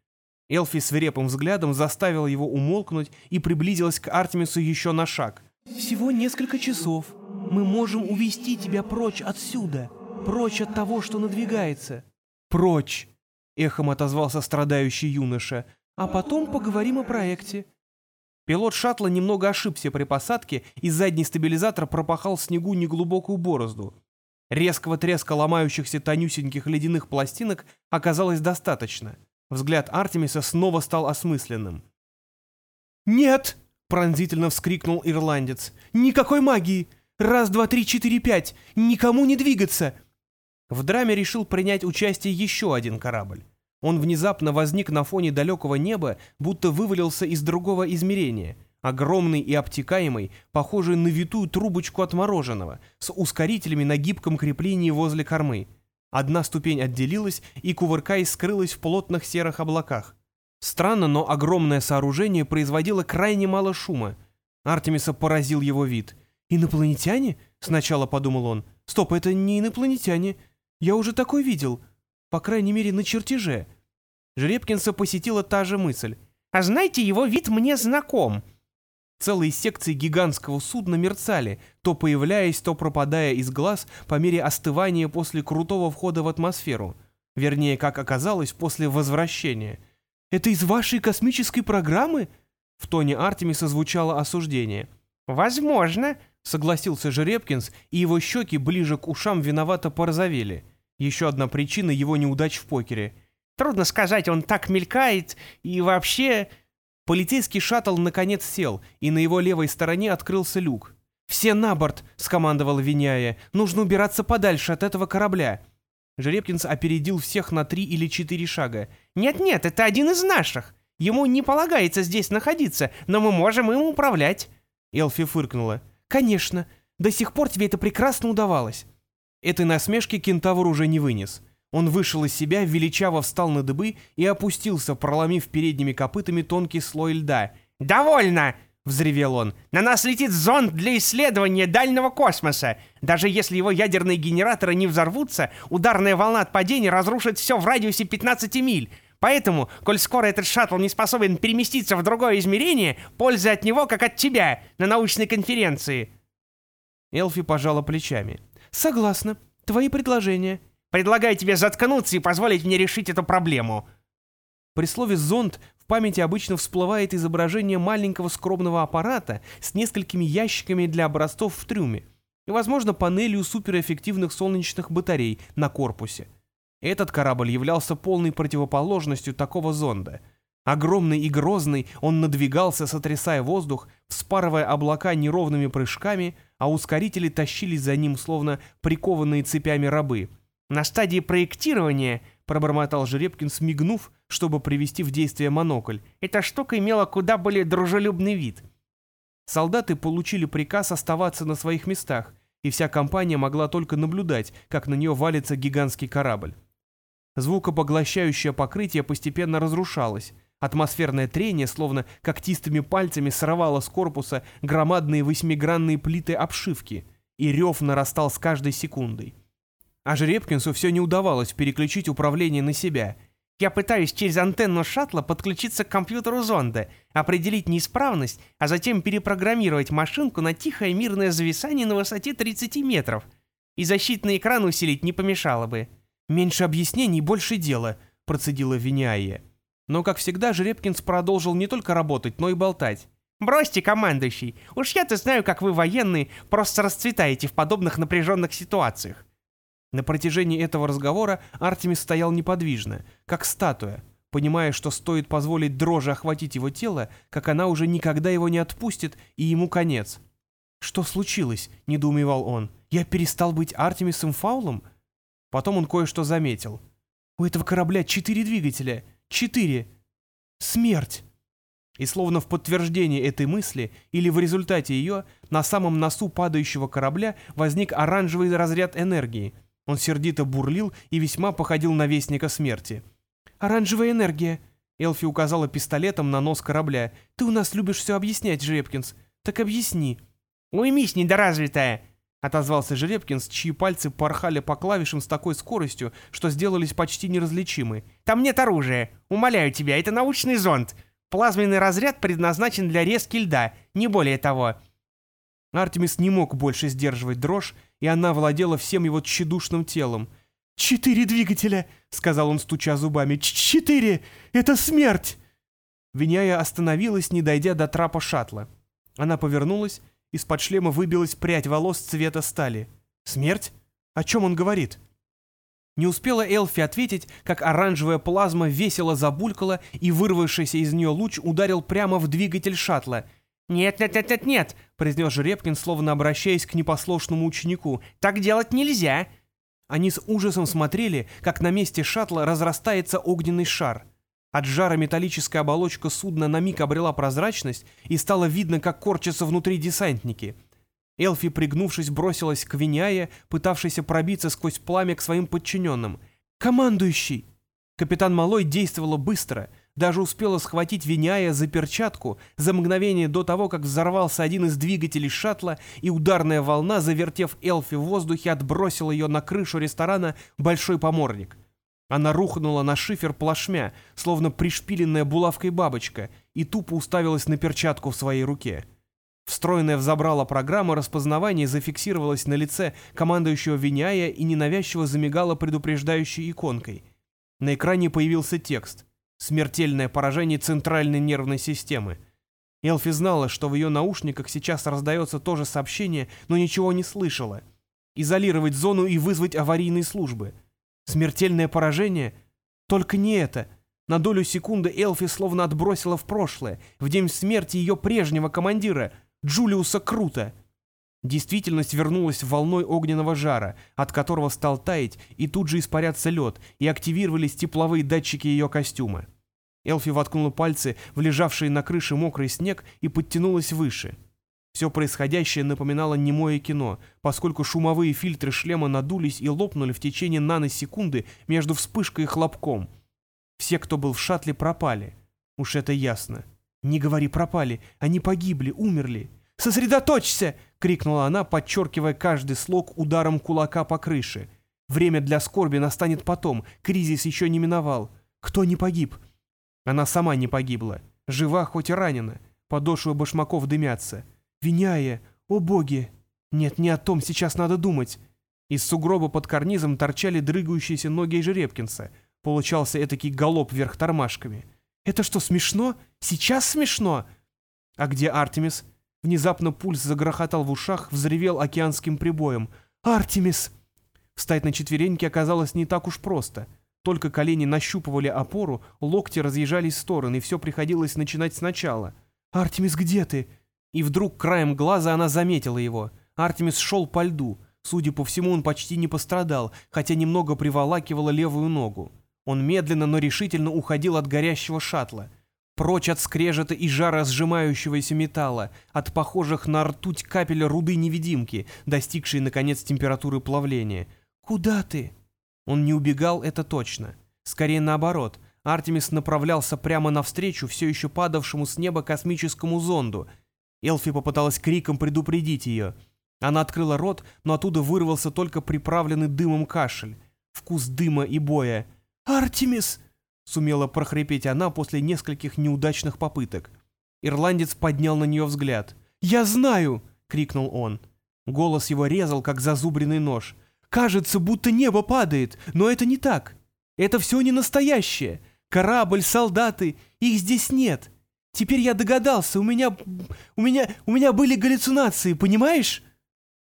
Элфи свирепым взглядом заставила его умолкнуть и приблизилась к Артемису еще на шаг. «Всего несколько часов. Мы можем увести тебя прочь отсюда, прочь от того, что надвигается». «Прочь!» — эхом отозвался страдающий юноша. «А потом поговорим о проекте». Пилот шаттла немного ошибся при посадке, и задний стабилизатор пропахал в снегу неглубокую борозду. Резкого треска ломающихся тонюсеньких ледяных пластинок оказалось достаточно — Взгляд Артемиса снова стал осмысленным. «Нет!» — пронзительно вскрикнул ирландец. «Никакой магии! Раз, два, три, четыре, пять! Никому не двигаться!» В драме решил принять участие еще один корабль. Он внезапно возник на фоне далекого неба, будто вывалился из другого измерения. Огромный и обтекаемый, похожий на витую трубочку от мороженого, с ускорителями на гибком креплении возле кормы. Одна ступень отделилась и, кувыркаясь, скрылась в плотных серых облаках. Странно, но огромное сооружение производило крайне мало шума. Артемиса поразил его вид. «Инопланетяне?» — сначала подумал он. «Стоп, это не инопланетяне. Я уже такой видел. По крайней мере, на чертеже». Жеребкинса посетила та же мысль. «А знаете, его вид мне знаком», Целые секции гигантского судна мерцали, то появляясь, то пропадая из глаз по мере остывания после крутого входа в атмосферу. Вернее, как оказалось, после возвращения. «Это из вашей космической программы?» В тоне Артемиса звучало осуждение. «Возможно», — согласился Жеребкинс, и его щеки ближе к ушам виновато порозовели. Еще одна причина его неудач в покере. «Трудно сказать, он так мелькает, и вообще...» Полицейский шаттл наконец сел, и на его левой стороне открылся люк. «Все на борт!» — скомандовал Виняя. «Нужно убираться подальше от этого корабля!» Жеребкинс опередил всех на три или четыре шага. «Нет-нет, это один из наших! Ему не полагается здесь находиться, но мы можем им управлять!» Элфи фыркнула. «Конечно! До сих пор тебе это прекрасно удавалось!» Этой насмешки кентавр уже не вынес. Он вышел из себя, величаво встал на дыбы и опустился, проломив передними копытами тонкий слой льда. «Довольно!» — взревел он. «На нас летит зонд для исследования дальнего космоса. Даже если его ядерные генераторы не взорвутся, ударная волна от падения разрушит все в радиусе 15 миль. Поэтому, коль скоро этот шаттл не способен переместиться в другое измерение, польза от него, как от тебя, на научной конференции». Элфи пожала плечами. «Согласна. Твои предложения». Предлагаю тебе заткнуться и позволить мне решить эту проблему». При слове «зонд» в памяти обычно всплывает изображение маленького скромного аппарата с несколькими ящиками для образцов в трюме и, возможно, панелью суперэффективных солнечных батарей на корпусе. Этот корабль являлся полной противоположностью такого зонда. Огромный и грозный, он надвигался, сотрясая воздух, вспарывая облака неровными прыжками, а ускорители тащились за ним, словно прикованные цепями рабы — на стадии проектирования, пробормотал Жеребкин, смигнув, чтобы привести в действие монокль, эта штука имела куда более дружелюбный вид. Солдаты получили приказ оставаться на своих местах, и вся компания могла только наблюдать, как на нее валится гигантский корабль. Звукопоглощающее покрытие постепенно разрушалось, Атмосферное трение, словно когтистыми пальцами, срывало с корпуса громадные восьмигранные плиты обшивки, и рев нарастал с каждой секундой. А Жеребкинсу все не удавалось переключить управление на себя. Я пытаюсь через антенну шаттла подключиться к компьютеру зонда, определить неисправность, а затем перепрограммировать машинку на тихое мирное зависание на высоте 30 метров. И защитный экран усилить не помешало бы. «Меньше объяснений, больше дела», — процедила Виняя. Но, как всегда, Жеребкинс продолжил не только работать, но и болтать. «Бросьте, командующий, уж я-то знаю, как вы, военные, просто расцветаете в подобных напряженных ситуациях. На протяжении этого разговора Артемис стоял неподвижно, как статуя, понимая, что стоит позволить дрожи охватить его тело, как она уже никогда его не отпустит, и ему конец. «Что случилось?» — недоумевал он. «Я перестал быть Артемисом Фаулом?» Потом он кое-что заметил. «У этого корабля четыре двигателя. Четыре. Смерть!» И словно в подтверждение этой мысли, или в результате ее, на самом носу падающего корабля возник оранжевый разряд энергии — он сердито бурлил и весьма походил на вестника смерти. «Оранжевая энергия!» Элфи указала пистолетом на нос корабля. «Ты у нас любишь все объяснять, Жеребкинс. Так объясни». «Уймись, недоразвитая!» — отозвался Жеребкинс, чьи пальцы порхали по клавишам с такой скоростью, что сделались почти неразличимы. «Там нет оружия. Умоляю тебя, это научный зонд. Плазменный разряд предназначен для резки льда, не более того». Артемис не мог больше сдерживать дрожь, и она владела всем его тщедушным телом. «Четыре двигателя!» — сказал он, стуча зубами. «Четыре! Это смерть!» Виняя остановилась, не дойдя до трапа шаттла. Она повернулась, из-под шлема выбилась прядь волос цвета стали. «Смерть? О чем он говорит?» Не успела Элфи ответить, как оранжевая плазма весело забулькала, и вырвавшийся из нее луч ударил прямо в двигатель шаттла. «Нет, нет, нет, нет, нет!» — произнес Жеребкин, словно обращаясь к непослушному ученику. «Так делать нельзя!» Они с ужасом смотрели, как на месте шаттла разрастается огненный шар. От жара металлическая оболочка судна на миг обрела прозрачность, и стало видно, как корчатся внутри десантники. Элфи, пригнувшись, бросилась к Виняе, пытавшейся пробиться сквозь пламя к своим подчиненным. «Командующий!» Капитан Малой действовала быстро, даже успела схватить Виняя за перчатку за мгновение до того, как взорвался один из двигателей шаттла, и ударная волна, завертев Элфи в воздухе, отбросила ее на крышу ресторана «Большой поморник». Она рухнула на шифер плашмя, словно пришпиленная булавкой бабочка, и тупо уставилась на перчатку в своей руке. Встроенная в забрала программа распознавания зафиксировалась на лице командующего Виняя и ненавязчиво замигала предупреждающей иконкой. На экране появился текст «Смертельное поражение центральной нервной системы». Элфи знала, что в ее наушниках сейчас раздается то же сообщение, но ничего не слышала. Изолировать зону и вызвать аварийные службы — Смертельное поражение? Только не это. На долю секунды Элфи словно отбросила в прошлое, в день смерти ее прежнего командира, Джулиуса Крута. Действительность вернулась волной огненного жара, от которого стал таять и тут же испаряться лед, и активировались тепловые датчики ее костюма. Элфи воткнула пальцы в лежавший на крыше мокрый снег и подтянулась выше — все происходящее напоминало немое кино, поскольку шумовые фильтры шлема надулись и лопнули в течение наносекунды между вспышкой и хлопком. Все, кто был в шаттле, пропали. Уж это ясно. «Не говори пропали, они погибли, умерли». «Сосредоточься!» — крикнула она, подчеркивая каждый слог ударом кулака по крыше. «Время для скорби настанет потом, кризис еще не миновал. Кто не погиб?» Она сама не погибла. Жива, хоть и ранена. Подошвы башмаков дымятся. Виняя, о боги! Нет, не о том сейчас надо думать. Из сугроба под карнизом торчали дрыгающиеся ноги Жеребкинса. Получался этакий галоп вверх тормашками. Это что, смешно? Сейчас смешно? А где Артемис? Внезапно пульс загрохотал в ушах, взревел океанским прибоем. «Артемис!» Встать на четвереньки оказалось не так уж просто. Только колени нащупывали опору, локти разъезжались в стороны, и все приходилось начинать сначала. «Артемис, где ты?» И вдруг краем глаза она заметила его. Артемис шел по льду. Судя по всему, он почти не пострадал, хотя немного приволакивало левую ногу. Он медленно, но решительно уходил от горящего шаттла. Прочь от скрежета и жара сжимающегося металла, от похожих на ртуть капель руды-невидимки, достигшей, наконец, температуры плавления. «Куда ты?» Он не убегал, это точно. Скорее наоборот. Артемис направлялся прямо навстречу все еще падавшему с неба космическому зонду — Элфи попыталась криком предупредить ее. Она открыла рот, но оттуда вырвался только приправленный дымом кашель. Вкус дыма и боя. «Артемис!» — сумела прохрипеть она после нескольких неудачных попыток. Ирландец поднял на нее взгляд. «Я знаю!» — крикнул он. Голос его резал, как зазубренный нож. «Кажется, будто небо падает, но это не так. Это все не настоящее. Корабль, солдаты, их здесь нет. Теперь я догадался, у меня... у меня... у меня были галлюцинации, понимаешь?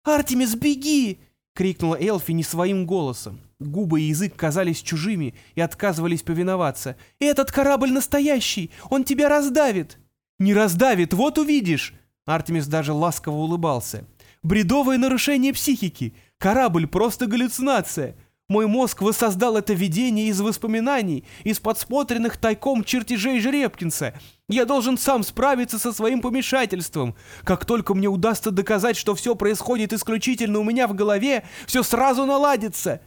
«Артемис, беги!» — крикнула Элфи не своим голосом. Губы и язык казались чужими и отказывались повиноваться. «Этот корабль настоящий! Он тебя раздавит!» «Не раздавит, вот увидишь!» Артемис даже ласково улыбался. «Бредовое нарушение психики! Корабль — просто галлюцинация! Мой мозг воссоздал это видение из воспоминаний, из подсмотренных тайком чертежей Жеребкинса. Я должен сам справиться со своим помешательством. Как только мне удастся доказать, что все происходит исключительно у меня в голове, все сразу наладится.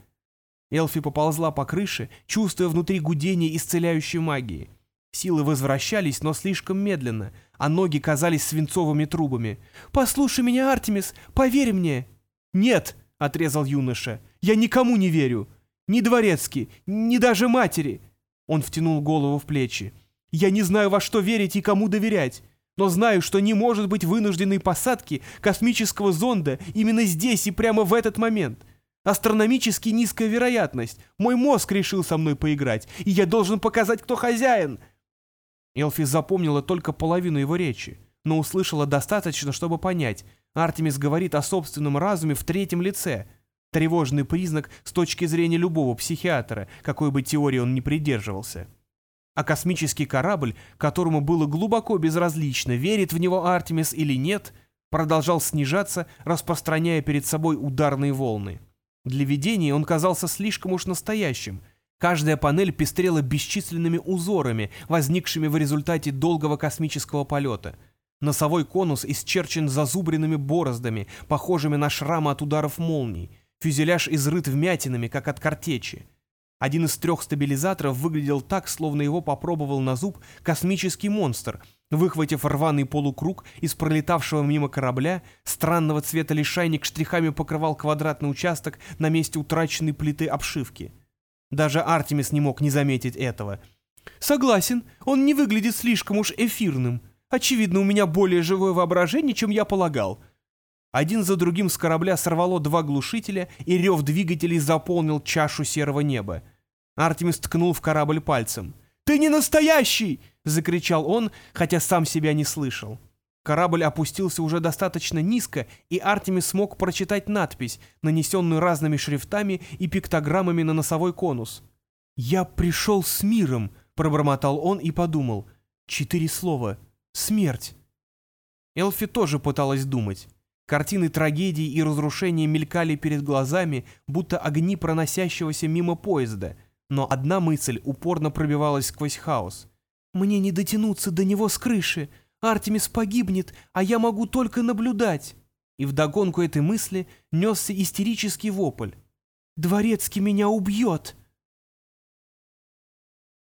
Элфи поползла по крыше, чувствуя внутри гудение исцеляющей магии. Силы возвращались, но слишком медленно, а ноги казались свинцовыми трубами. «Послушай меня, Артемис, поверь мне!» «Нет!» — отрезал юноша. «Я никому не верю! Ни дворецкий, ни даже матери!» Он втянул голову в плечи. «Я не знаю, во что верить и кому доверять, но знаю, что не может быть вынужденной посадки космического зонда именно здесь и прямо в этот момент. Астрономически низкая вероятность. Мой мозг решил со мной поиграть, и я должен показать, кто хозяин!» Элфи запомнила только половину его речи, но услышала достаточно, чтобы понять. Артемис говорит о собственном разуме в третьем лице. Тревожный признак с точки зрения любого психиатра, какой бы теории он ни придерживался. А космический корабль, которому было глубоко безразлично, верит в него Артемис или нет, продолжал снижаться, распространяя перед собой ударные волны. Для видения он казался слишком уж настоящим. Каждая панель пестрела бесчисленными узорами, возникшими в результате долгого космического полета. Носовой конус исчерчен зазубренными бороздами, похожими на шрамы от ударов молний. Фюзеляж изрыт вмятинами, как от картечи. Один из трех стабилизаторов выглядел так, словно его попробовал на зуб космический монстр, выхватив рваный полукруг из пролетавшего мимо корабля, странного цвета лишайник штрихами покрывал квадратный участок на месте утраченной плиты обшивки. Даже Артемис не мог не заметить этого. «Согласен, он не выглядит слишком уж эфирным. Очевидно, у меня более живое воображение, чем я полагал». Один за другим с корабля сорвало два глушителя, и рев двигателей заполнил чашу серого неба. Артемис ткнул в корабль пальцем. «Ты не настоящий!» — закричал он, хотя сам себя не слышал. Корабль опустился уже достаточно низко, и Артемис смог прочитать надпись, нанесенную разными шрифтами и пиктограммами на носовой конус. «Я пришел с миром», — пробормотал он и подумал. «Четыре слова. Смерть». Элфи тоже пыталась думать. Картины трагедии и разрушения мелькали перед глазами, будто огни проносящегося мимо поезда, но одна мысль упорно пробивалась сквозь хаос. «Мне не дотянуться до него с крыши. Артемис погибнет, а я могу только наблюдать». И вдогонку этой мысли несся истерический вопль. «Дворецкий меня убьет!»